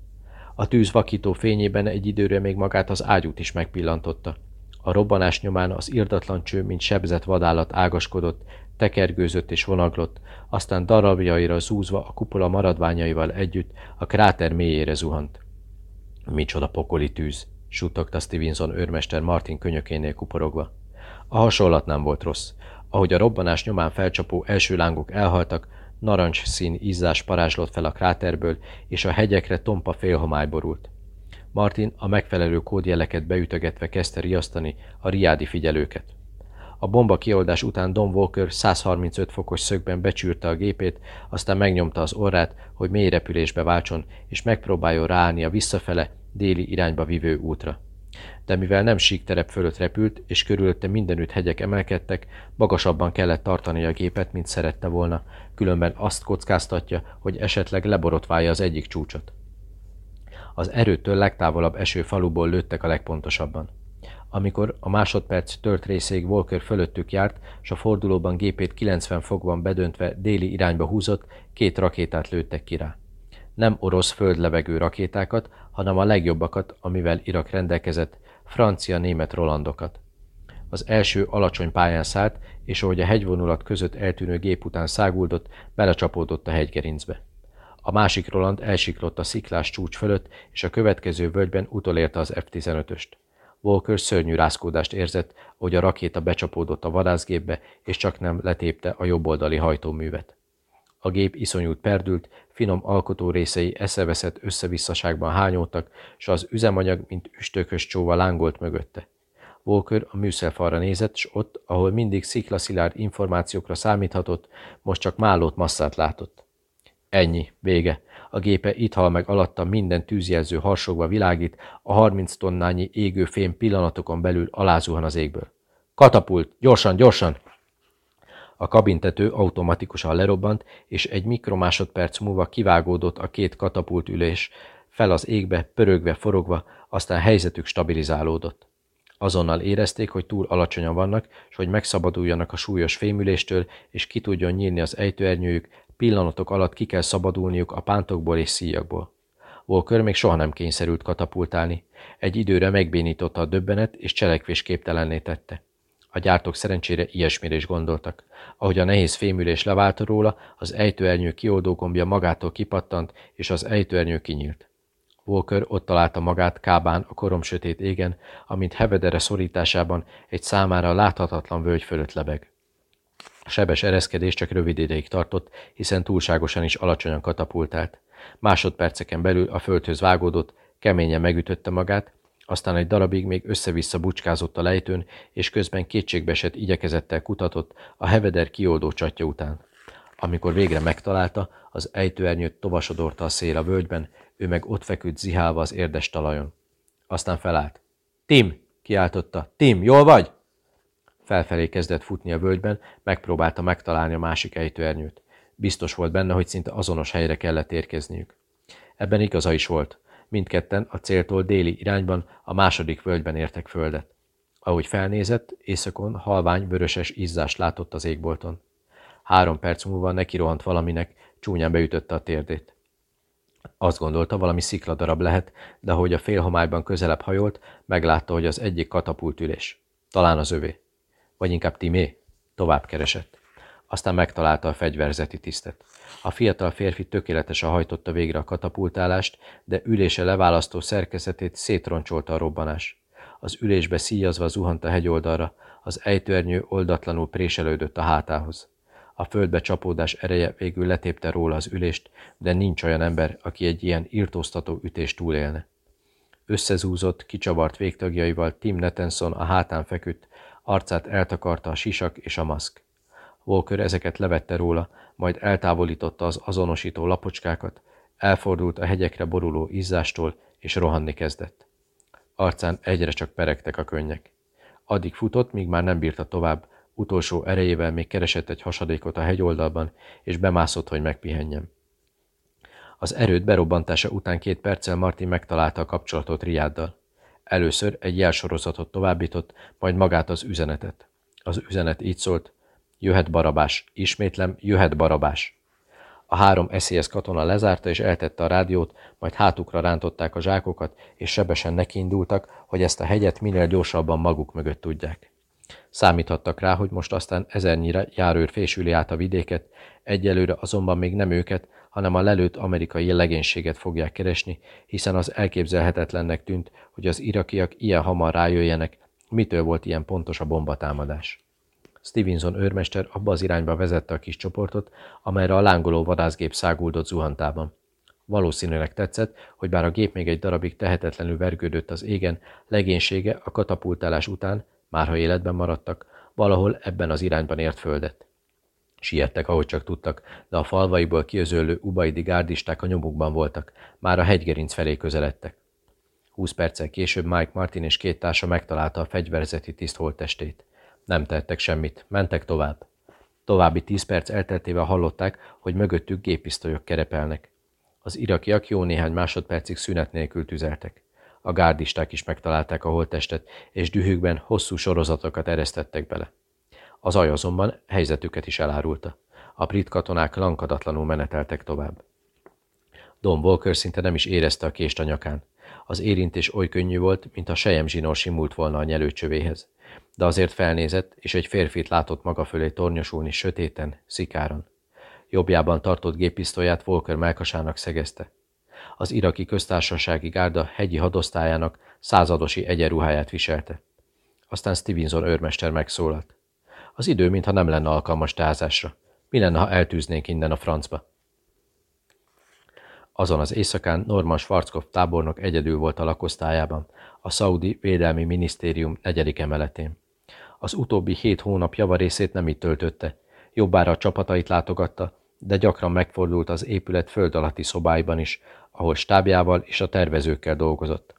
A tűz vakító fényében egy időre még magát az ágyút is megpillantotta. A robbanás nyomán az irdatlan cső, mint sebzett vadállat ágaskodott, tekergőzött és vonaglott, aztán darabjaira zúzva a kupola maradványaival együtt a kráter mélyére zuhant. Micsoda pokoli tűz, suttogta Stevenson őrmester Martin könyökénél kuporogva. A hasonlat nem volt rossz. Ahogy a robbanás nyomán felcsapó első lángok elhaltak, narancs szín izzás parázslott fel a kráterből, és a hegyekre tompa félhomály borult. Martin a megfelelő kódjeleket beütögetve kezdte riasztani a riádi figyelőket. A bomba kioldás után Don Walker 135 fokos szögben becsűrte a gépét, aztán megnyomta az orrát, hogy mély repülésbe váltson, és megpróbáljon ráállni a visszafele, déli irányba vivő útra. De mivel nem sík terep fölött repült, és körülötte mindenütt hegyek emelkedtek, magasabban kellett tartani a gépet, mint szerette volna, különben azt kockáztatja, hogy esetleg leborotválja az egyik csúcsot. Az erőtől legtávolabb eső faluból lőttek a legpontosabban. Amikor a másodperc tört részéig Walker fölöttük járt, és a fordulóban gépét 90 fokban bedöntve déli irányba húzott, két rakétát lőttek ki rá. Nem orosz földlevegő rakétákat, hanem a legjobbakat, amivel Irak rendelkezett, francia-német Rolandokat. Az első alacsony pályán szállt, és ahogy a hegyvonulat között eltűnő gép után száguldott, belecsapódott a hegygerincbe. A másik Roland elsiklott a sziklás csúcs fölött, és a következő völgyben utolérte az F-15-öst. Walker szörnyű rázkódást érzett, hogy a rakéta becsapódott a vadászgépbe, és csak nem letépte a jobboldali hajtóművet. A gép iszonyút perdült, finom alkotó részei eszeveszett összevisszaságban hányódtak, és az üzemanyag, mint üstökös csóva lángolt mögötte. Walker a műszelfalra nézett, s ott, ahol mindig sziklaszilárd információkra számíthatott, most csak málót masszát látott. Ennyi, vége. A gépe itt hal meg alatta minden tűzjelző harsogva világít, a 30 tonnányi égő fém pillanatokon belül alázuhan az égből. Katapult! Gyorsan, gyorsan! A kabintető automatikusan lerobbant, és egy mikromásodperc múlva kivágódott a két katapult ülés, fel az égbe, pörögve, forogva, aztán helyzetük stabilizálódott. Azonnal érezték, hogy túl alacsonyan vannak, és hogy megszabaduljanak a súlyos fémüléstől, és ki tudjon nyílni az ejtőernyőjük, pillanatok alatt ki kell szabadulniuk a pántokból és szíjakból. Walker még soha nem kényszerült katapultálni. Egy időre megbénította a döbbenet, és cselekvésképtelenné tette. A gyártók szerencsére ilyesmire is gondoltak. Ahogy a nehéz fémülés leválta róla, az ejtőernyő kioldógombja magától kipattant, és az ejtőernyő kinyílt. Walker ott találta magát kábán a korom sötét égen, amint hevedere szorításában egy számára láthatatlan völgy fölött lebeg. A sebes ereszkedés csak rövid ideig tartott, hiszen túlságosan is alacsonyan katapultált. Másodperceken belül a földhöz vágódott, keményen megütötte magát, aztán egy darabig még össze-vissza bucskázott a lejtőn, és közben kétségbeesett igyekezettel kutatott a heveder kioldó csatja után. Amikor végre megtalálta, az ejtőernyőt tovasodorta a szél a völgyben, ő meg ott feküdt zihálva az érdes talajon. Aztán felállt. Tim! kiáltotta. Tim, jól vagy? Felfelé kezdett futni a völgyben, megpróbálta megtalálni a másik ejtőernyőt. Biztos volt benne, hogy szinte azonos helyre kellett érkezniük. Ebben igaza is volt. Mindketten a céltól déli irányban a második völgyben értek földet. Ahogy felnézett, éjszakon halvány, vöröses izzást látott az égbolton. Három perc múlva nekirohant valaminek, csúnyán beütötte a térdét. Azt gondolta, valami szikladarab lehet, de ahogy a félhomályban közelebb hajolt, meglátta, hogy az egyik katapultülés. Talán az övé. Vagy inkább Timé. Tovább keresett. Aztán megtalálta a fegyverzeti tisztet. A fiatal férfi tökéletesen hajtotta végre a katapultálást, de ülése leválasztó szerkezetét szétroncsolta a robbanás. Az ülésbe szíjazva zuhant a hegyoldalra, az ejtőernyő oldatlanul préselődött a hátához. A földbe csapódás ereje végül letépte róla az ülést, de nincs olyan ember, aki egy ilyen írtóztató ütést túlélne. Összezúzott, kicsavart végtagjaival Tim Netenson a hátán feküdt, arcát eltakarta a sisak és a maszk. Walker ezeket levette róla, majd eltávolította az azonosító lapocskákat, elfordult a hegyekre boruló izzástól, és rohanni kezdett. Arcán egyre csak peregtek a könnyek. Addig futott, míg már nem bírta tovább, utolsó erejével még keresett egy hasadékot a hegyoldalban, és bemászott, hogy megpihenjem. Az erőd berobbantása után két perccel Martin megtalálta a kapcsolatot Riáddal. Először egy jelsorozatot továbbított, majd magát az üzenetet. Az üzenet így szólt, jöhet barabás, ismétlem, jöhet barabás. A három SZSZ katona lezárta és eltette a rádiót, majd hátukra rántották a zsákokat, és sebesen nekiindultak, hogy ezt a hegyet minél gyorsabban maguk mögött tudják. Számíthattak rá, hogy most aztán ezernyire járőr fésüli át a vidéket, egyelőre azonban még nem őket, hanem a lelőtt amerikai legénységet fogják keresni, hiszen az elképzelhetetlennek tűnt, hogy az irakiak ilyen hamar rájöjjenek, mitől volt ilyen pontos a bombatámadás. Stevenson őrmester abba az irányba vezette a kis csoportot, amelyre a lángoló vadászgép száguldott zuhantában. Valószínűleg tetszett, hogy bár a gép még egy darabig tehetetlenül vergődött az égen, legénysége a katapultálás után, márha életben maradtak, valahol ebben az irányban ért földet. Siettek, ahogy csak tudtak, de a falvaiból kiözöllő ubaidi gárdisták a nyomukban voltak, már a hegygerinc felé közeledtek. Húsz perccel később Mike Martin és két társa megtalálta a fegyverzeti tiszt holttestét. Nem tettek semmit, mentek tovább. További tíz perc elteltével hallották, hogy mögöttük gépisztolyok kerepelnek. Az irakiak jó néhány másodpercig szünet nélkül tüzeltek. A gárdisták is megtalálták a holttestet, és dühükben hosszú sorozatokat eresztettek bele. Az aj azonban helyzetüket is elárulta. A brit katonák lankadatlanul meneteltek tovább. Don Walker szinte nem is érezte a kést a nyakán. Az érintés oly könnyű volt, mint a sejemzsinór simult volna a nyelőcsövéhez. De azért felnézett, és egy férfit látott maga fölé tornyosulni sötéten, szikáron. Jobbjában tartott géppisztolyát Volker melkasának szegezte. Az iraki köztársasági gárda hegyi hadosztályának századosi egyenruháját viselte. Aztán Stevenson őrmester megszólalt. Az idő, mintha nem lenne alkalmas tázásra. Mi lenne, ha eltűznénk innen a francba? Azon az éjszakán Norman Schwarzkopf tábornok egyedül volt a lakosztályában, a Saudi Védelmi Minisztérium negyedik emeletén. Az utóbbi hét hónap javarészét nem itt töltötte. Jobbára a csapatait látogatta, de gyakran megfordult az épület föld alatti szobáiban is, ahol stábjával és a tervezőkkel dolgozott.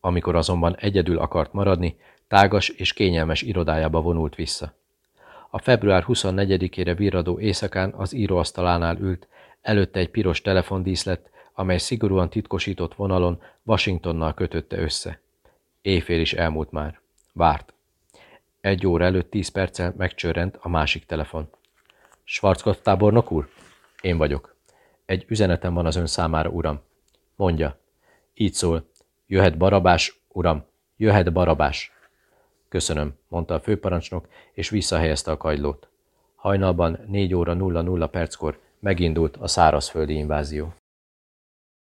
Amikor azonban egyedül akart maradni, tágas és kényelmes irodájába vonult vissza. A február 24-ére virradó éjszakán az íróasztalánál ült, előtte egy piros telefondíszlet, amely szigorúan titkosított vonalon Washingtonnal kötötte össze. Éjfél is elmúlt már. Várt. Egy óra előtt tíz perccel megcsörrent a másik telefon. Schwarzkopf tábornok úr? Én vagyok. Egy üzenetem van az ön számára, uram. Mondja. Így szól. Jöhet barabás, uram. Jöhet barabás. Köszönöm, mondta a főparancsnok, és visszahelyezte a kagylót. Hajnalban 4 óra 00 perckor megindult a szárazföldi invázió.